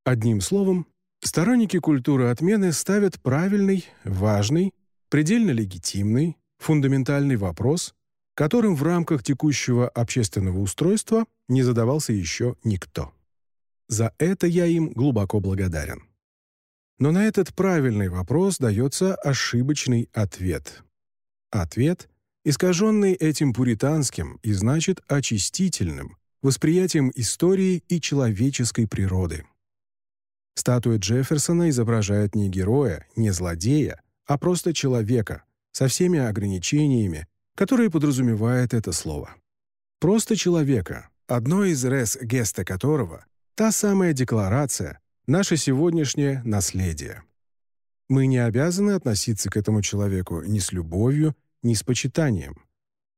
Одним словом, сторонники культуры отмены ставят правильный, важный, предельно легитимный, фундаментальный вопрос, которым в рамках текущего общественного устройства не задавался еще никто. За это я им глубоко благодарен. Но на этот правильный вопрос дается ошибочный ответ. Ответ, искаженный этим пуританским и, значит, очистительным восприятием истории и человеческой природы. Статуя Джефферсона изображает не героя, не злодея, а просто человека со всеми ограничениями, которые подразумевает это слово. Просто человека, одно из рес геста которого Та самая декларация — наше сегодняшнее наследие. Мы не обязаны относиться к этому человеку ни с любовью, ни с почитанием.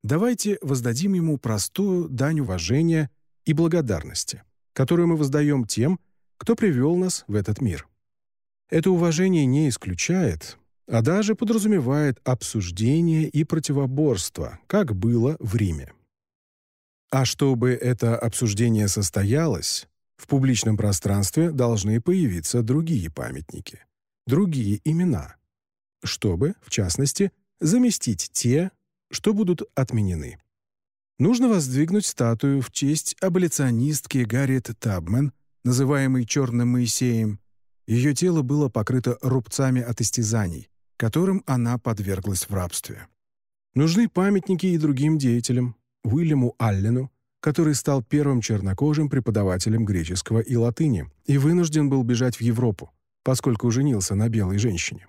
Давайте воздадим ему простую дань уважения и благодарности, которую мы воздаем тем, кто привел нас в этот мир. Это уважение не исключает, а даже подразумевает обсуждение и противоборство, как было в Риме. А чтобы это обсуждение состоялось, в публичном пространстве должны появиться другие памятники, другие имена, чтобы, в частности, заместить те, что будут отменены. Нужно воздвигнуть статую в честь аболиционистки Гарриет Табмен, называемой «Черным Моисеем». Ее тело было покрыто рубцами от истязаний, которым она подверглась в рабстве. Нужны памятники и другим деятелям, Уильяму Аллену, который стал первым чернокожим преподавателем греческого и латыни и вынужден был бежать в Европу, поскольку женился на белой женщине.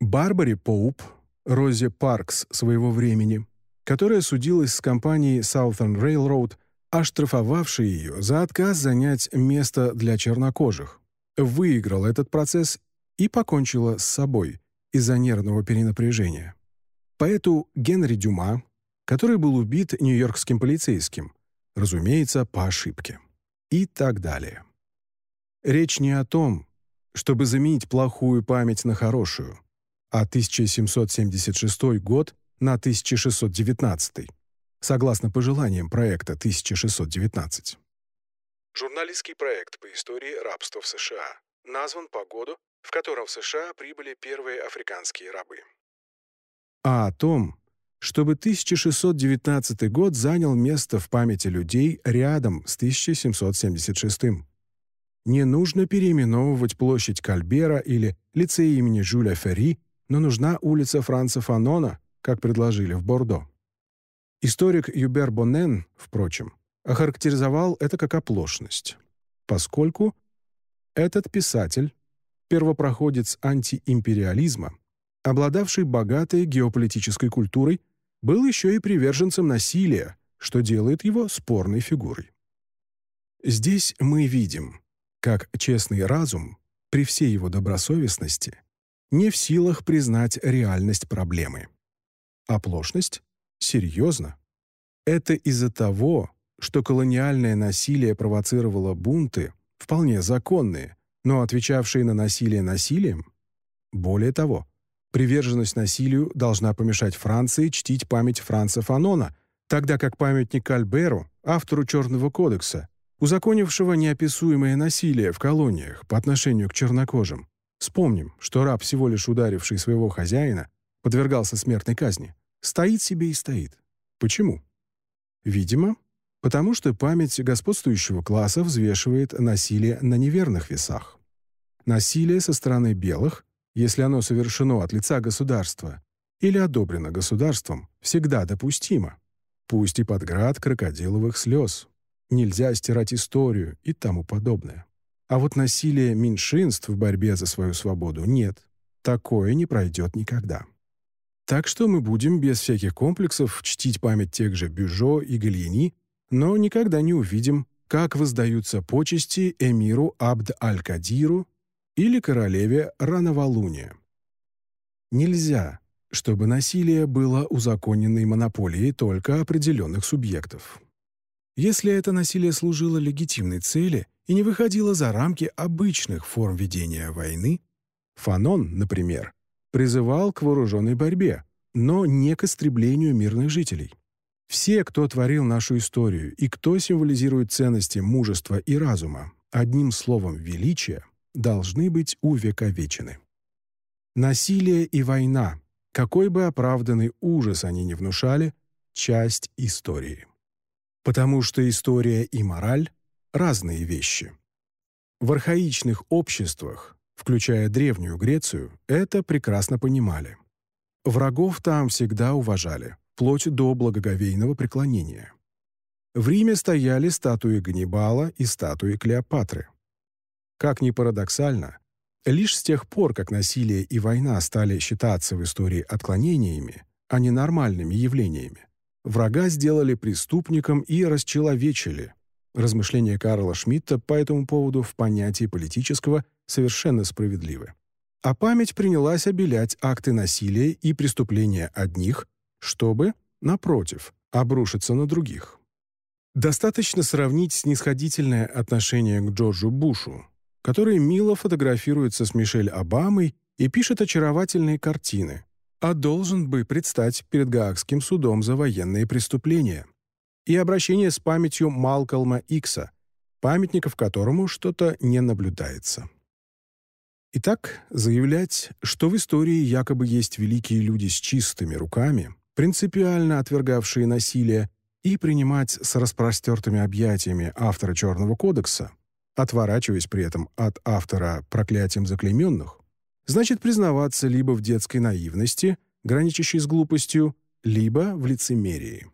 Барбаре Поуп, Розе Паркс своего времени, которая судилась с компанией Southern Railroad, оштрафовавшей ее за отказ занять место для чернокожих, выиграл этот процесс и покончила с собой из-за нервного перенапряжения. Поэту Генри Дюма, который был убит нью-йоркским полицейским, разумеется, по ошибке. И так далее. Речь не о том, чтобы заменить плохую память на хорошую, а 1776 год на 1619, согласно пожеланиям проекта 1619. Журналистский проект по истории рабства в США назван по году, в котором в США прибыли первые африканские рабы. А о том, чтобы 1619 год занял место в памяти людей рядом с 1776. Не нужно переименовывать площадь Кальбера или лицей имени Жюля Ферри, но нужна улица Франца Фанона, как предложили в Бордо. Историк Юбер Боннен, впрочем, охарактеризовал это как оплошность, поскольку этот писатель, первопроходец антиимпериализма, обладавший богатой геополитической культурой, был еще и приверженцем насилия, что делает его спорной фигурой. Здесь мы видим, как честный разум, при всей его добросовестности, не в силах признать реальность проблемы. Оплошность? Серьезно? Это из-за того, что колониальное насилие провоцировало бунты, вполне законные, но отвечавшие на насилие насилием? Более того, приверженность насилию должна помешать Франции чтить память Франца Фанона, тогда как памятник Альберу, автору Черного кодекса, узаконившего неописуемое насилие в колониях по отношению к чернокожим. Вспомним, что раб, всего лишь ударивший своего хозяина, подвергался смертной казни. Стоит себе и стоит. Почему? Видимо, потому что память господствующего класса взвешивает насилие на неверных весах. Насилие со стороны белых, если оно совершено от лица государства или одобрено государством, всегда допустимо, пусть и под град крокодиловых слез. Нельзя стирать историю и тому подобное. А вот насилие меньшинств в борьбе за свою свободу нет. Такое не пройдет никогда. Так что мы будем без всяких комплексов чтить память тех же Бюжо и Гальяни но никогда не увидим, как воздаются почести эмиру Абд-аль-Кадиру или королеве Ранавалуне. Нельзя, чтобы насилие было узаконенной монополией только определенных субъектов. Если это насилие служило легитимной цели и не выходило за рамки обычных форм ведения войны, Фанон, например, призывал к вооруженной борьбе, но не к истреблению мирных жителей. Все, кто творил нашу историю и кто символизирует ценности мужества и разума, одним словом величия, должны быть увековечены. Насилие и война, какой бы оправданный ужас они ни внушали, часть истории. Потому что история и мораль — разные вещи. В архаичных обществах, включая Древнюю Грецию, это прекрасно понимали. Врагов там всегда уважали вплоть до благоговейного преклонения. В Риме стояли статуи Ганнибала и статуи Клеопатры. Как ни парадоксально, лишь с тех пор, как насилие и война стали считаться в истории отклонениями, а не нормальными явлениями, врага сделали преступником и расчеловечили. Размышления Карла Шмидта по этому поводу в понятии политического совершенно справедливы. А память принялась обелять акты насилия и преступления одних чтобы, напротив, обрушиться на других. Достаточно сравнить снисходительное отношение к Джорджу Бушу, который мило фотографируется с Мишель Обамой и пишет очаровательные картины, а должен бы предстать перед Гаагским судом за военные преступления, и обращение с памятью Малкольма Икса, памятников которому что-то не наблюдается. Итак, заявлять, что в истории якобы есть великие люди с чистыми руками, принципиально отвергавшие насилие, и принимать с распростертыми объятиями автора Черного кодекса, отворачиваясь при этом от автора проклятием заклейменных, значит признаваться либо в детской наивности, граничащей с глупостью, либо в лицемерии.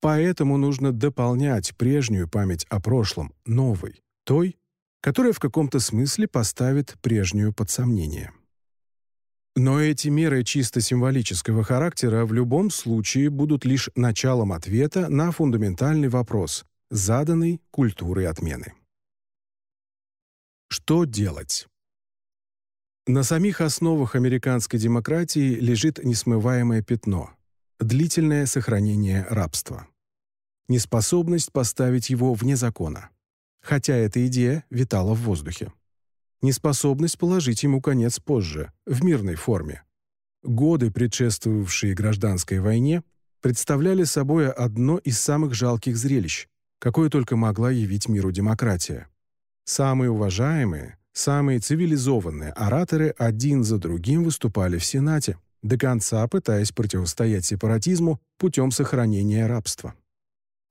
Поэтому нужно дополнять прежнюю память о прошлом новой, той, которая в каком-то смысле поставит прежнюю под сомнение. Но эти меры чисто символического характера в любом случае будут лишь началом ответа на фундаментальный вопрос, заданный культурой отмены. Что делать? На самих основах американской демократии лежит несмываемое пятно – длительное сохранение рабства. Неспособность поставить его вне закона. Хотя эта идея витала в воздухе. неспособность положить ему конец позже, в мирной форме. Годы, предшествовавшие гражданской войне, представляли собой одно из самых жалких зрелищ, какое только могла явить миру демократия. Самые уважаемые, самые цивилизованные ораторы один за другим выступали в Сенате, до конца пытаясь противостоять сепаратизму путем сохранения рабства.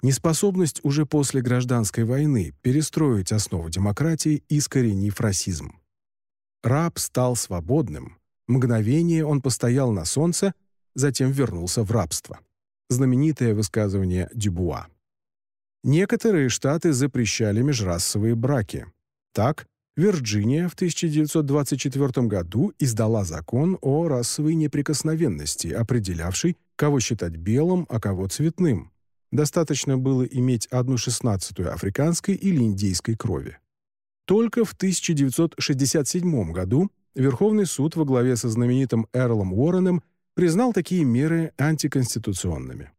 Неспособность уже после гражданской войны перестроить основу демократии, искоренив расизм. Раб стал свободным. Мгновение он постоял на солнце, затем вернулся в рабство. Знаменитое высказывание Дюбуа. Некоторые штаты запрещали межрасовые браки. Так, Вирджиния в 1924 году издала закон о расовой неприкосновенности, определявший, кого считать белым, а кого цветным. Достаточно было иметь одну шестнадцатую африканской или индейской крови. Только в 1967 году Верховный суд во главе со знаменитым Эрлом Уорреном признал такие меры антиконституционными.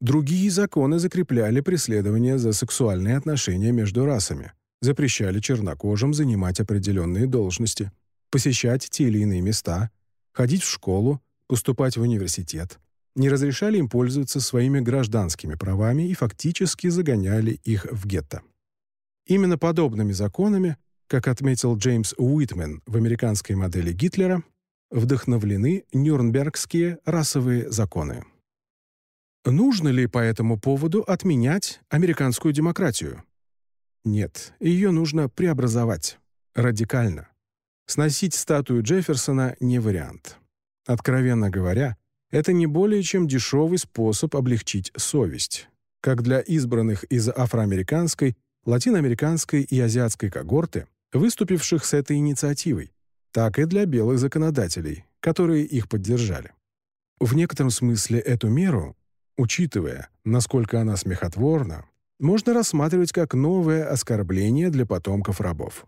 Другие законы закрепляли преследование за сексуальные отношения между расами запрещали чернокожим занимать определенные должности, посещать те или иные места, ходить в школу, поступать в университет, не разрешали им пользоваться своими гражданскими правами и фактически загоняли их в гетто. Именно подобными законами, как отметил Джеймс Уитмен в американской модели Гитлера, вдохновлены Нюрнбергские расовые законы. Нужно ли по этому поводу отменять американскую демократию? Нет, ее нужно преобразовать. Радикально. Сносить статую Джефферсона не вариант. Откровенно говоря, это не более чем дешевый способ облегчить совесть. Как для избранных из афроамериканской, латиноамериканской и азиатской когорты, выступивших с этой инициативой, так и для белых законодателей, которые их поддержали. В некотором смысле эту меру, учитывая, насколько она смехотворна, можно рассматривать как новое оскорбление для потомков рабов.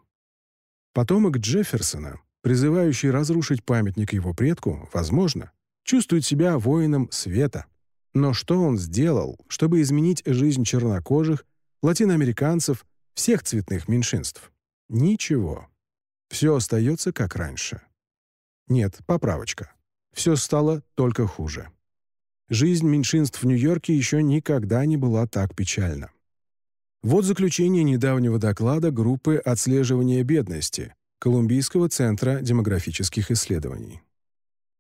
Потомок Джефферсона, призывающий разрушить памятник его предку, возможно, чувствует себя воином света. Но что он сделал, чтобы изменить жизнь чернокожих, латиноамериканцев, всех цветных меньшинств? Ничего. Все остается как раньше. Нет, поправочка. Все стало только хуже. Жизнь меньшинств в Нью-Йорке еще никогда не была так печальна. Вот заключение недавнего доклада группы отслеживания бедности Колумбийского центра демографических исследований.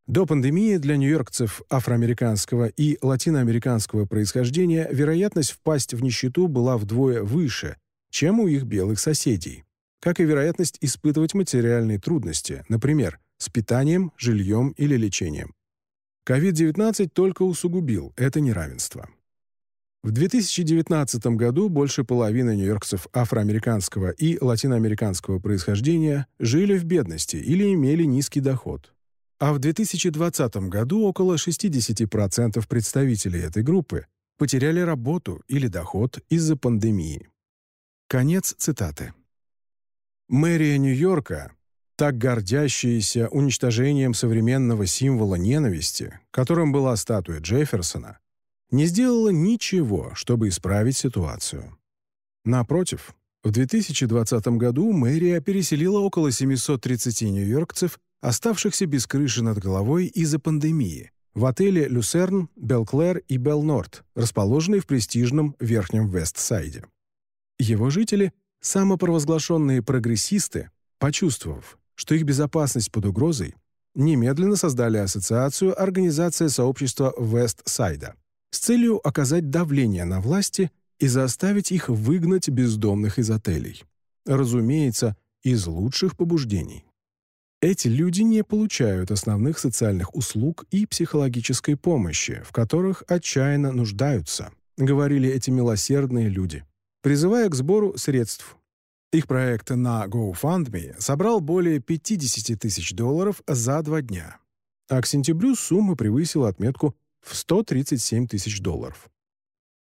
До пандемии для нью-йоркцев афроамериканского и латиноамериканского происхождения вероятность впасть в нищету была вдвое выше, чем у их белых соседей, как и вероятность испытывать материальные трудности, например, с питанием, жильем или лечением. COVID-19 только усугубил это неравенство. В 2019 году больше половины нью-йоркцев афроамериканского и латиноамериканского происхождения жили в бедности или имели низкий доход. А в 2020 году около 60% представителей этой группы потеряли работу или доход из-за пандемии. Конец цитаты. Мэрия Нью-Йорка, так гордящаяся уничтожением современного символа ненависти, которым была статуя Джефферсона, не сделала ничего, чтобы исправить ситуацию. Напротив, в 2020 году мэрия переселила около 730 нью-йоркцев, оставшихся без крыши над головой из-за пандемии, в отеле «Люсерн», «Белклэр» и «Белнорд», расположенные в престижном Верхнем Вест-Сайде. Его жители, самопровозглашенные прогрессисты, почувствовав, что их безопасность под угрозой, немедленно создали ассоциацию «Организация сообщества Вест-Сайда», с целью оказать давление на власти и заставить их выгнать бездомных из отелей. Разумеется, из лучших побуждений. Эти люди не получают основных социальных услуг и психологической помощи, в которых отчаянно нуждаются, говорили эти милосердные люди, призывая к сбору средств. Их проект на GoFundMe собрал более 50 тысяч долларов за два дня, а к сентябрю сумма превысила отметку в 137 тысяч долларов.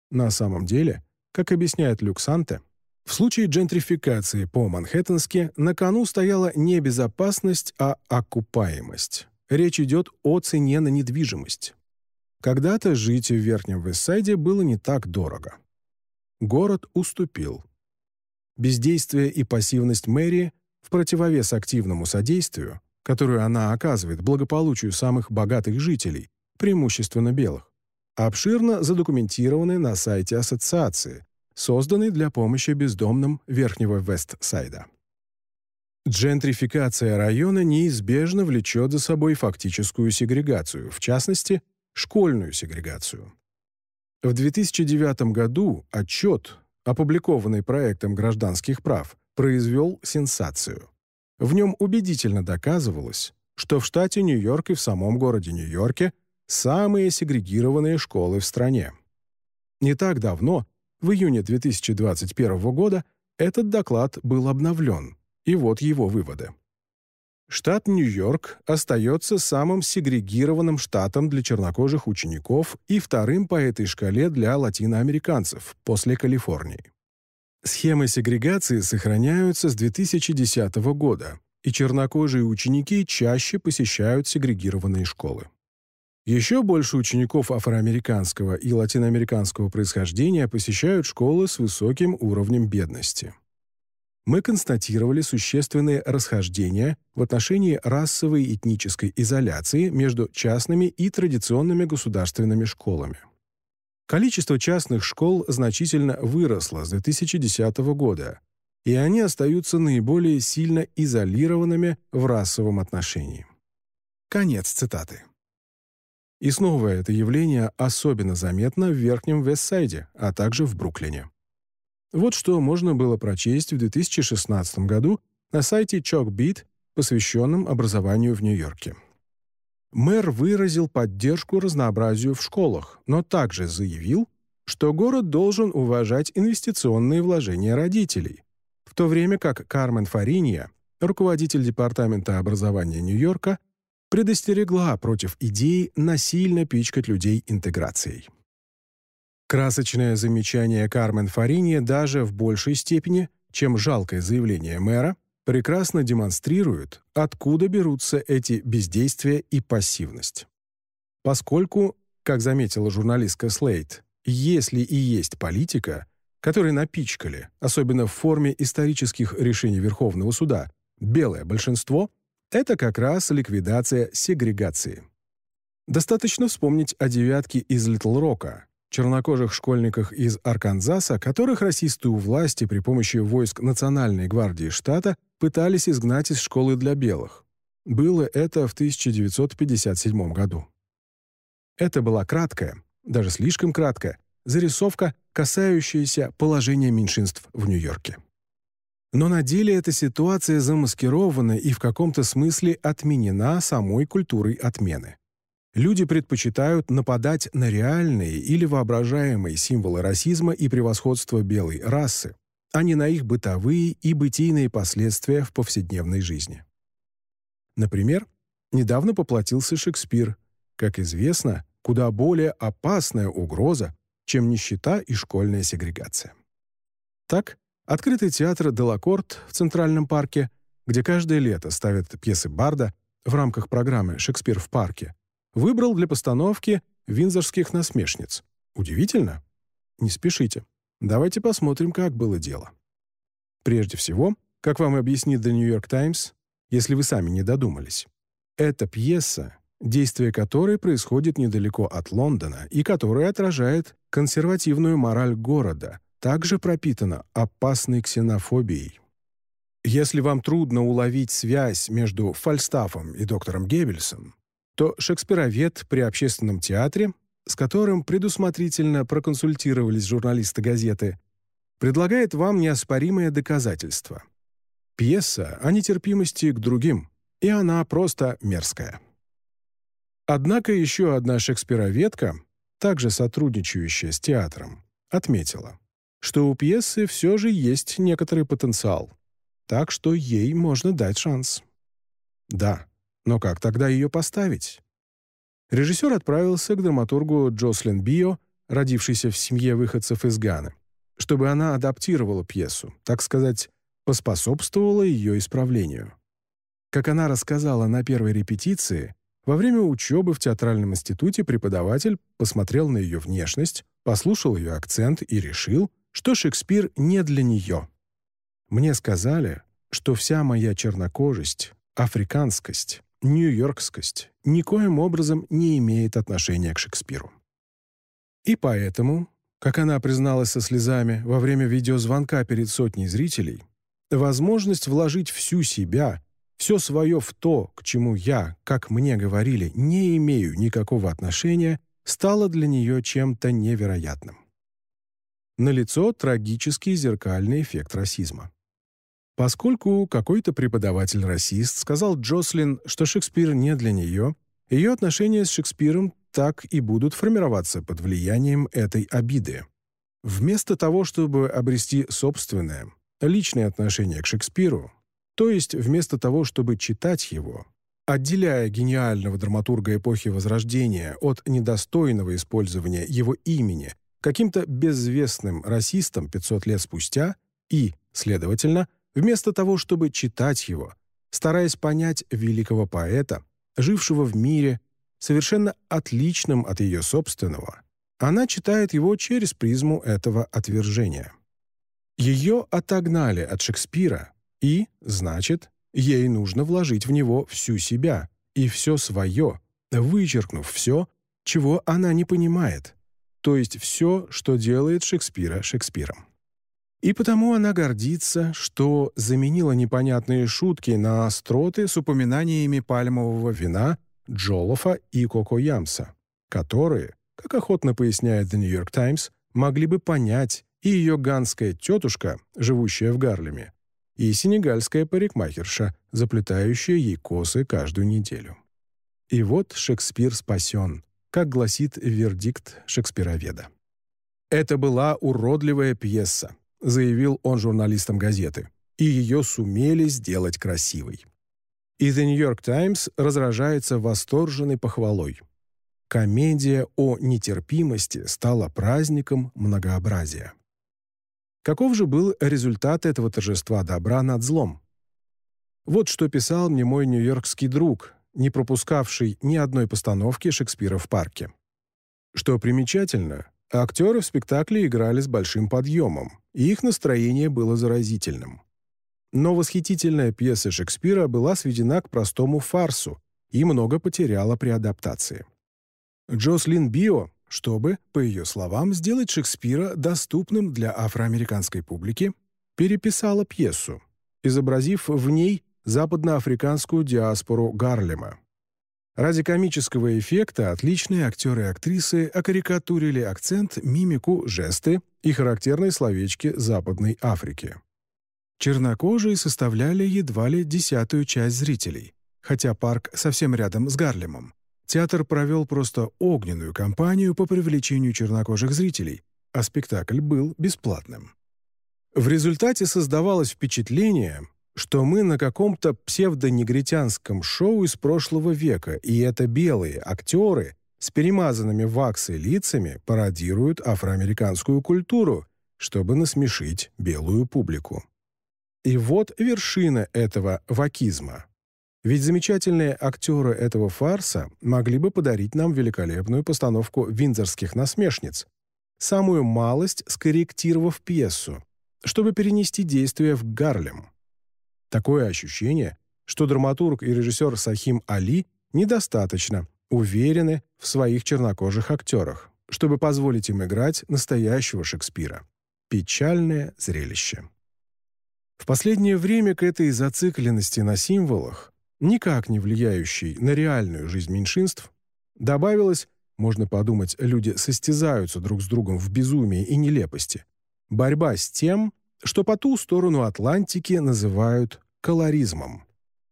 На самом деле, как объясняет Люксанте, в случае джентрификации по-манхэттенски на кону стояла не безопасность, а окупаемость. Речь идет о цене на недвижимость. Когда-то жить в Верхнем Вестсайде было не так дорого. Город уступил. Бездействие и пассивность мэрии в противовес активному содействию, которую она оказывает благополучию самых богатых жителей, преимущественно белых, обширно задокументированы на сайте ассоциации, созданной для помощи бездомным Верхнего Вестсайда. Джентрификация района неизбежно влечет за собой фактическую сегрегацию, в частности, школьную сегрегацию. В 2009 году отчет, опубликованный проектом гражданских прав, произвел сенсацию. В нем убедительно доказывалось, что в штате Нью-Йорк и в самом городе Нью-Йорке самые сегрегированные школы в стране. Не так давно, в июне 2021 года, этот доклад был обновлен, и вот его выводы. Штат Нью-Йорк остается самым сегрегированным штатом для чернокожих учеников и вторым по этой шкале для латиноамериканцев после Калифорнии. Схемы сегрегации сохраняются с 2010 года, и чернокожие ученики чаще посещают сегрегированные школы. Еще больше учеников афроамериканского и латиноамериканского происхождения посещают школы с высоким уровнем бедности мы констатировали существенные расхождения в отношении расовой и этнической изоляции между частными и традиционными государственными школами. Количество частных школ значительно выросло с 2010 года, и они остаются наиболее сильно изолированными в расовом отношении. Конец цитаты. И снова это явление особенно заметно в Верхнем Вестсайде, а также в Бруклине. Вот что можно было прочесть в 2016 году на сайте ChalkBeat, посвященном образованию в Нью-Йорке. Мэр выразил поддержку разнообразию в школах, но также заявил, что город должен уважать инвестиционные вложения родителей, в то время как Кармен Фаринья, руководитель Департамента образования Нью-Йорка, предостерегла против идеи насильно пичкать людей интеграцией. Красочное замечание Кармен Фарини даже в большей степени, чем жалкое заявление мэра, прекрасно демонстрирует, откуда берутся эти бездействия и пассивность. Поскольку, как заметила журналистка Слейт, если и есть политика, которой напичкали, особенно в форме исторических решений Верховного суда, белое большинство, это как раз ликвидация сегрегации. Достаточно вспомнить о девятке из Литл-Рока, чернокожих школьниках из Арканзаса, которых расисты у власти при помощи войск Национальной гвардии штата пытались изгнать из школы для белых. Было это в 1957 году. Это была краткая, даже слишком краткая, зарисовка, касающаяся положения меньшинств в Нью-Йорке. Но на деле эта ситуация замаскирована и в каком-то смысле отменена самой культурой отмены люди предпочитают нападать на реальные или воображаемые символы расизма и превосходства белой расы, а не на их бытовые и бытийные последствия в повседневной жизни. Например, недавно поплатился Шекспир, как известно, куда более опасная угроза, чем нищета и школьная сегрегация. Так, открытый театр «Делакорт» в Центральном парке, где каждое лето ставят пьесы Барда в рамках программы «Шекспир в парке», выбрал для постановки винзорских насмешниц. Удивительно? Не спешите. Давайте посмотрим, как было дело. Прежде всего, как вам объяснит The New York Times, если вы сами не додумались, эта пьеса, действие которой происходит недалеко от Лондона и которая отражает консервативную мораль города, также пропитана опасной ксенофобией. Если вам трудно уловить связь между Фальстафом и доктором Геббельсом, то шекспировед при общественном театре, с которым предусмотрительно проконсультировались журналисты газеты, предлагает вам неоспоримое доказательство. Пьеса о нетерпимости к другим, и она просто мерзкая. Однако еще одна шекспироведка, также сотрудничающая с театром, отметила, что у пьесы все же есть некоторый потенциал, так что ей можно дать шанс. Да, но как тогда ее поставить? Режиссер отправился к драматургу Джослин Био, родившейся в семье выходцев из Ганы, чтобы она адаптировала пьесу, так сказать, поспособствовала ее исправлению. Как она рассказала на первой репетиции, во время учебы в театральном институте преподаватель посмотрел на ее внешность, послушал ее акцент и решил, что Шекспир не для нее. Мне сказали, что вся моя чернокожесть, африканскость, нью-йоркскость никоим образом не имеет отношения к Шекспиру. И поэтому, как она призналась со слезами во время видеозвонка перед сотней зрителей, возможность вложить всю себя, все свое в то, к чему я, как мне говорили, не имею никакого отношения, стала для нее чем-то невероятным. Налицо трагический зеркальный эффект расизма. Поскольку какой-то преподаватель-расист сказал Джослин, что Шекспир не для нее, ее отношения с Шекспиром так и будут формироваться под влиянием этой обиды. Вместо того, чтобы обрести собственное, личное отношение к Шекспиру, то есть вместо того, чтобы читать его, отделяя гениального драматурга эпохи Возрождения от недостойного использования его имени каким-то безвестным расистом 500 лет спустя и, следовательно, Вместо того, чтобы читать его, стараясь понять великого поэта, жившего в мире, совершенно отличном от ее собственного, она читает его через призму этого отвержения. Ее отогнали от Шекспира, и, значит, ей нужно вложить в него всю себя и все свое, вычеркнув все, чего она не понимает, то есть все, что делает Шекспира Шекспиром. И потому она гордится, что заменила непонятные шутки на остроты с упоминаниями пальмового вина, джолофа и кокоямса, которые, как охотно поясняет The New York Times, могли бы понять и ее ганская тетушка, живущая в Гарлеме, и сенегальская парикмахерша, заплетающая ей косы каждую неделю. И вот Шекспир спасен, как гласит вердикт шекспироведа. Это была уродливая пьеса, заявил он журналистам газеты, и ее сумели сделать красивой. И The New York Times разражается восторженной похвалой. Комедия о нетерпимости стала праздником многообразия. Каков же был результат этого торжества добра над злом? Вот что писал мне мой нью-йоркский друг, не пропускавший ни одной постановки Шекспира в парке. Что примечательно, актеры в спектакле играли с большим подъемом, и их настроение было заразительным. Но восхитительная пьеса Шекспира была сведена к простому фарсу и много потеряла при адаптации. Джослин Био, чтобы, по ее словам, сделать Шекспира доступным для афроамериканской публики, переписала пьесу, изобразив в ней западноафриканскую диаспору Гарлема. Ради комического эффекта отличные актеры и актрисы окарикатурили акцент, мимику, жесты и характерные словечки Западной Африки. Чернокожие составляли едва ли десятую часть зрителей, хотя парк совсем рядом с Гарлемом. Театр провел просто огненную кампанию по привлечению чернокожих зрителей, а спектакль был бесплатным. В результате создавалось впечатление, что мы на каком-то псевдонегритянском шоу из прошлого века, и это белые актеры с перемазанными ваксой лицами пародируют афроамериканскую культуру, чтобы насмешить белую публику. И вот вершина этого вакизма. Ведь замечательные актеры этого фарса могли бы подарить нам великолепную постановку виндзорских насмешниц, самую малость скорректировав пьесу, чтобы перенести действие в Гарлем. Такое ощущение, что драматург и режиссер Сахим Али недостаточно уверены в своих чернокожих актерах, чтобы позволить им играть настоящего Шекспира. Печальное зрелище. В последнее время к этой зацикленности на символах, никак не влияющей на реальную жизнь меньшинств, добавилось, можно подумать, люди состязаются друг с другом в безумии и нелепости, борьба с тем, что по ту сторону Атлантики называют колоризмом.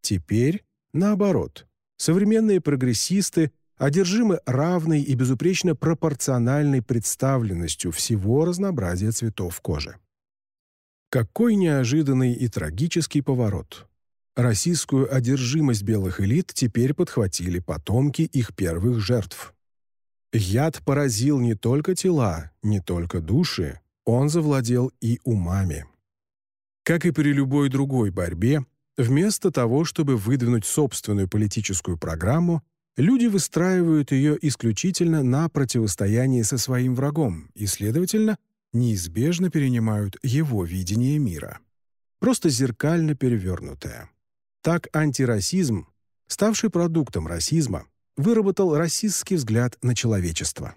Теперь наоборот. Современные прогрессисты одержимы равной и безупречно пропорциональной представленностью всего разнообразия цветов кожи. Какой неожиданный и трагический поворот. Российскую одержимость белых элит теперь подхватили потомки их первых жертв. Яд поразил не только тела, не только души, он завладел и умами. Как и при любой другой борьбе, вместо того, чтобы выдвинуть собственную политическую программу, люди выстраивают ее исключительно на противостоянии со своим врагом и, следовательно, неизбежно перенимают его видение мира. просто зеркально перевернутая. Так антирасизм, ставший продуктом расизма, выработал расистский взгляд на человечество.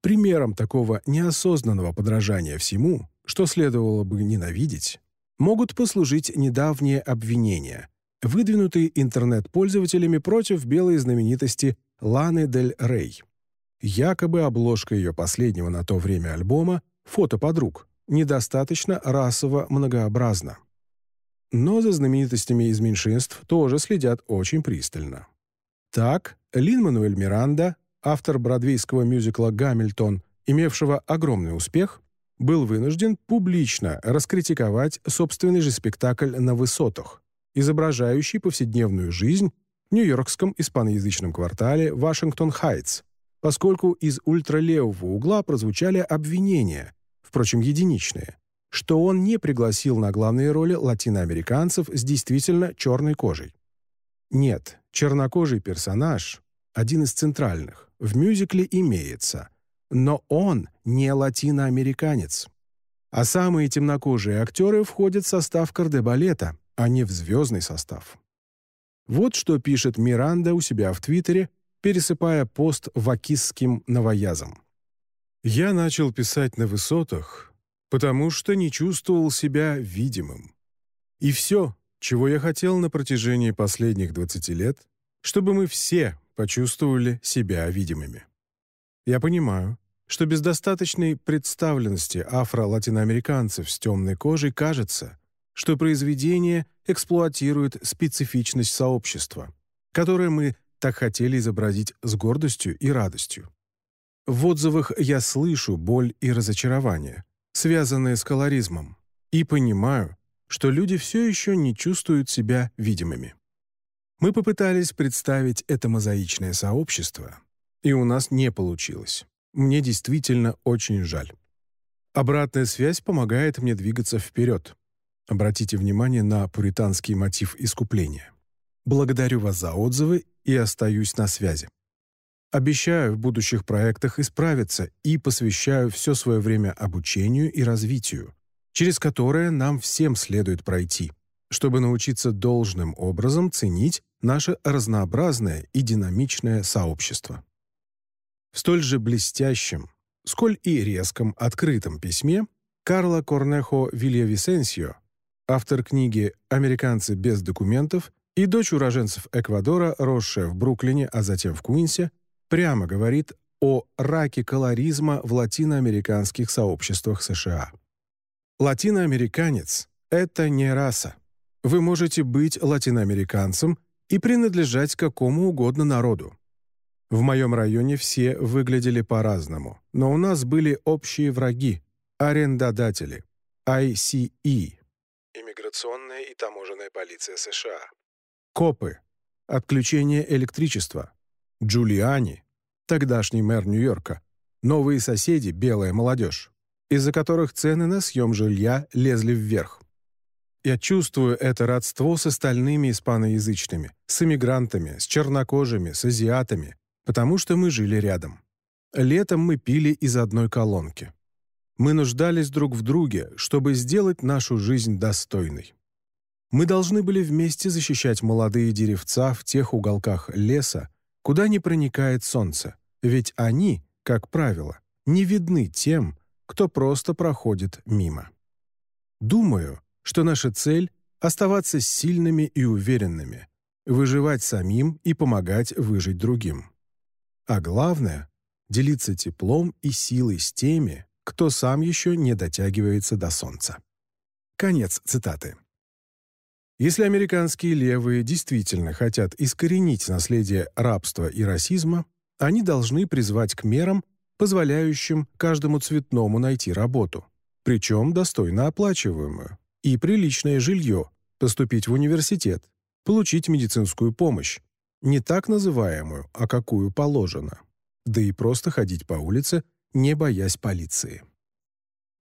Примером такого неосознанного подражания всему, что следовало бы ненавидеть, могут послужить недавние обвинения, выдвинутые интернет-пользователями против белой знаменитости Ланы Дель Рей. Якобы обложка ее последнего на то время альбома «Фото подруг» недостаточно расово многообразна. Но за знаменитостями из меньшинств тоже следят очень пристально. Так, Лин-Мануэль Миранда, автор бродвейского мюзикла «Гамильтон», имевшего огромный успех, был вынужден публично раскритиковать собственный же спектакль «На высотах», изображающий повседневную жизнь в нью-йоркском испаноязычном квартале Вашингтон-Хайтс, поскольку из ультралевого угла прозвучали обвинения, впрочем, единичные, что он не пригласил на главные роли латиноамериканцев с действительно черной кожей. Нет, чернокожий персонаж, один из центральных, в мюзикле имеется, но он не латиноамериканец. А самые темнокожие актеры входят в состав кардебалета, а не в звездный состав. Вот что пишет Миранда у себя в Твиттере, пересыпая пост вакистским новоязом. «Я начал писать на высотах, потому что не чувствовал себя видимым. И все, чего я хотел на протяжении последних 20 лет, чтобы мы все почувствовали себя видимыми. Я понимаю, что без достаточной представленности афро-латиноамериканцев с темной кожей кажется, что произведение эксплуатирует специфичность сообщества, которое мы так хотели изобразить с гордостью и радостью. В отзывах я слышу боль и разочарование, связанные с колоризмом, и понимаю, что люди все еще не чувствуют себя видимыми. Мы попытались представить это мозаичное сообщество, и у нас не получилось. Мне действительно очень жаль. Обратная связь помогает мне двигаться вперед. Обратите внимание на пуританский мотив искупления. Благодарю вас за отзывы и остаюсь на связи. Обещаю в будущих проектах исправиться и посвящаю все свое время обучению и развитию, через которое нам всем следует пройти, чтобы научиться должным образом ценить наше разнообразное и динамичное сообщество. В столь же блестящем, сколь и резком открытом письме Карло Корнехо Вильявисенсио, автор книги «Американцы без документов» и дочь уроженцев Эквадора, росшая в Бруклине, а затем в Куинсе, прямо говорит о раке колоризма в латиноамериканских сообществах США. Латиноамериканец — это не раса. Вы можете быть латиноамериканцем и принадлежать какому угодно народу. В моем районе все выглядели по-разному, но у нас были общие враги — арендодатели, ICE. Иммиграционная и таможенная полиция США. Копы, отключение электричества, Джулиани, тогдашний мэр Нью-Йорка, новые соседи, белая молодежь из-за которых цены на съем жилья лезли вверх. Я чувствую это родство с остальными испаноязычными, с иммигрантами, с чернокожими, с азиатами, потому что мы жили рядом. Летом мы пили из одной колонки. Мы нуждались друг в друге, чтобы сделать нашу жизнь достойной. Мы должны были вместе защищать молодые деревца в тех уголках леса, куда не проникает солнце, ведь они, как правило, не видны тем, кто просто проходит мимо. Думаю, что наша цель — оставаться сильными и уверенными, выживать самим и помогать выжить другим. А главное — делиться теплом и силой с теми, кто сам еще не дотягивается до солнца. Конец цитаты. Если американские левые действительно хотят искоренить наследие рабства и расизма, они должны призвать к мерам, позволяющим каждому цветному найти работу, причем достойно оплачиваемую, и приличное жилье, поступить в университет, получить медицинскую помощь, не так называемую, а какую положено, да и просто ходить по улице, не боясь полиции.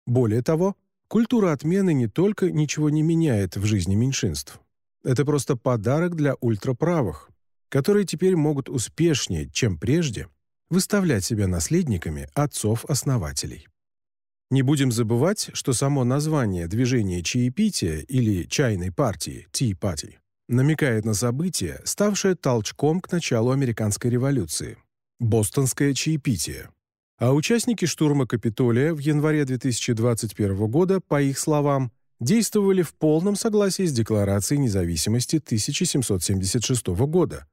Более того, культура отмены не только ничего не меняет в жизни меньшинств. Это просто подарок для ультраправых, которые теперь могут успешнее, чем прежде, выставлять себя наследниками отцов-основателей. Не будем забывать, что само название движения чаепития или чайной партии Tea Party намекает на событие, ставшее толчком к началу американской революции – бостонское чаепитие. А участники штурма Капитолия в январе 2021 года, по их словам, действовали в полном согласии с Декларацией независимости 1776 года,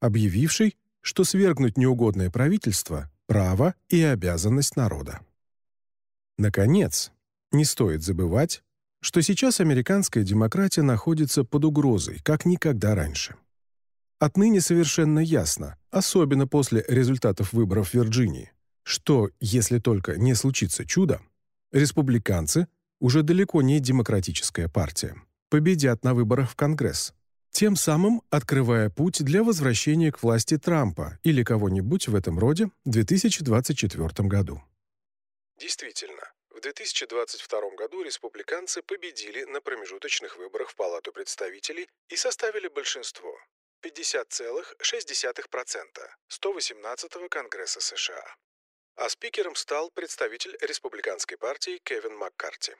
объявившей, что свергнуть неугодное правительство – право и обязанность народа. Наконец, не стоит забывать, что сейчас американская демократия находится под угрозой, как никогда раньше. Отныне совершенно ясно, особенно после результатов выборов в Вирджинии, что, если только не случится чудо, республиканцы, уже далеко не демократическая партия, победят на выборах в Конгресс, тем самым открывая путь для возвращения к власти Трампа или кого-нибудь в этом роде в 2024 году. Действительно, в 2022 году республиканцы победили на промежуточных выборах в Палату представителей и составили большинство – 50,6% 118-го Конгресса США. А спикером стал представитель республиканской партии Кевин Маккарти.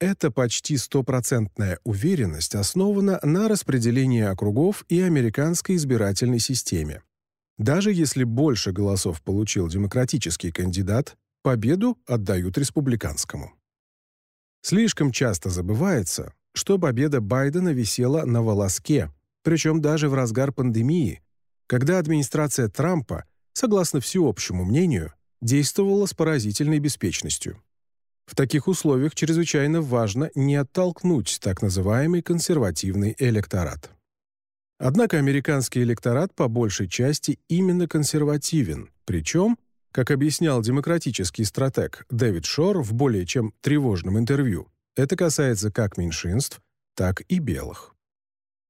Эта почти стопроцентная уверенность основана на распределении округов и американской избирательной системе. Даже если больше голосов получил демократический кандидат, победу отдают республиканскому. Слишком часто забывается, что победа Байдена висела на волоске, причем даже в разгар пандемии, когда администрация Трампа, согласно всеобщему мнению, действовала с поразительной беспечностью. В таких условиях чрезвычайно важно не оттолкнуть так называемый консервативный электорат. Однако американский электорат по большей части именно консервативен, причем как объяснял демократический стратег Дэвид Шор в более чем тревожном интервью, это касается как меньшинств, так и белых.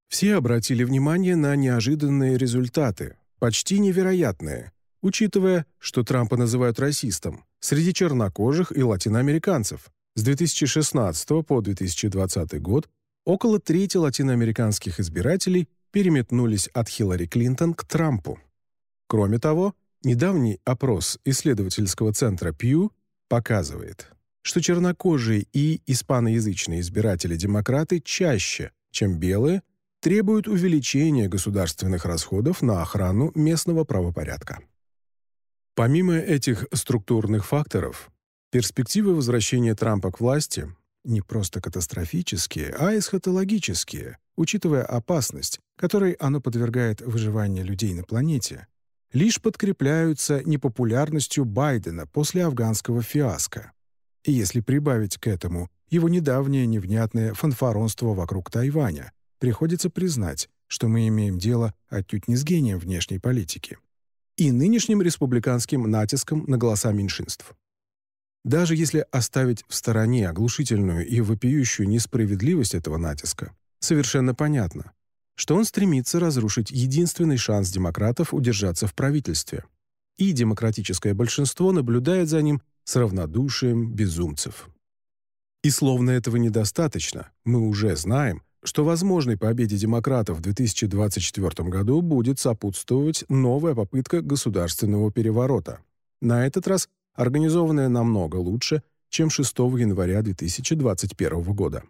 Все обратили внимание на неожиданные результаты, почти невероятные, учитывая, что Трампа называют расистом, среди чернокожих и латиноамериканцев. С 2016 по 2020 год около трети латиноамериканских избирателей переметнулись от Хиллари Клинтон к Трампу. Кроме того, Недавний опрос исследовательского центра Пью показывает, что чернокожие и испаноязычные избиратели-демократы чаще, чем белые, требуют увеличения государственных расходов на охрану местного правопорядка. Помимо этих структурных факторов, перспективы возвращения Трампа к власти не просто катастрофические, а эсхатологические, учитывая опасность, которой оно подвергает выживание людей на планете, лишь подкрепляются непопулярностью Байдена после афганского фиаско. И если прибавить к этому его недавнее невнятное фанфаронство вокруг Тайваня, приходится признать, что мы имеем дело отнюдь не с гением внешней политики и нынешним республиканским натиском на голоса меньшинств. Даже если оставить в стороне оглушительную и вопиющую несправедливость этого натиска, совершенно понятно, что он стремится разрушить единственный шанс демократов удержаться в правительстве. И демократическое большинство наблюдает за ним с равнодушием безумцев. И словно этого недостаточно, мы уже знаем, что возможной победе демократов в 2024 году будет сопутствовать новая попытка государственного переворота. На этот раз организованная намного лучше, чем 6 января 2021 года.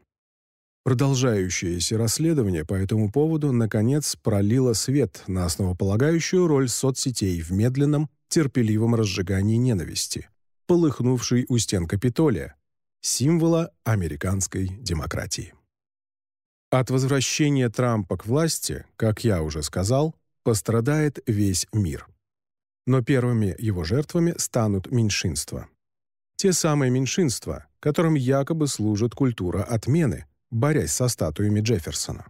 Продолжающееся расследование по этому поводу, наконец, пролило свет на основополагающую роль соцсетей в медленном, терпеливом разжигании ненависти, полыхнувшей у стен Капитолия, символа американской демократии. От возвращения Трампа к власти, как я уже сказал, пострадает весь мир. Но первыми его жертвами станут меньшинства. Те самые меньшинства, которым якобы служит культура отмены – борясь со статуями Джефферсона.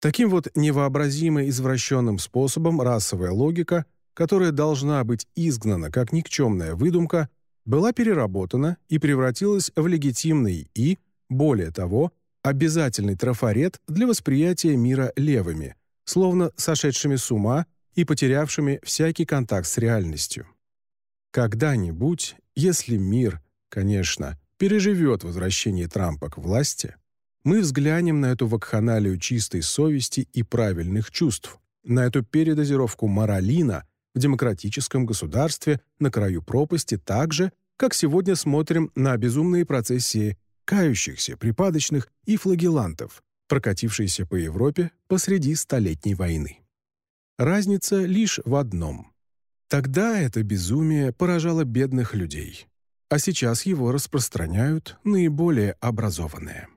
Таким вот невообразимо извращенным способом расовая логика, которая должна быть изгнана как никчемная выдумка, была переработана и превратилась в легитимный и, более того, обязательный трафарет для восприятия мира левыми, словно сошедшими с ума и потерявшими всякий контакт с реальностью. Когда-нибудь, если мир, конечно, переживет возвращение Трампа к власти, мы взглянем на эту вакханалию чистой совести и правильных чувств, на эту передозировку моралина в демократическом государстве на краю пропасти так же, как сегодня смотрим на безумные процессии кающихся, припадочных и флагелантов, прокатившиеся по Европе посреди Столетней войны. Разница лишь в одном. Тогда это безумие поражало бедных людей, а сейчас его распространяют наиболее образованные.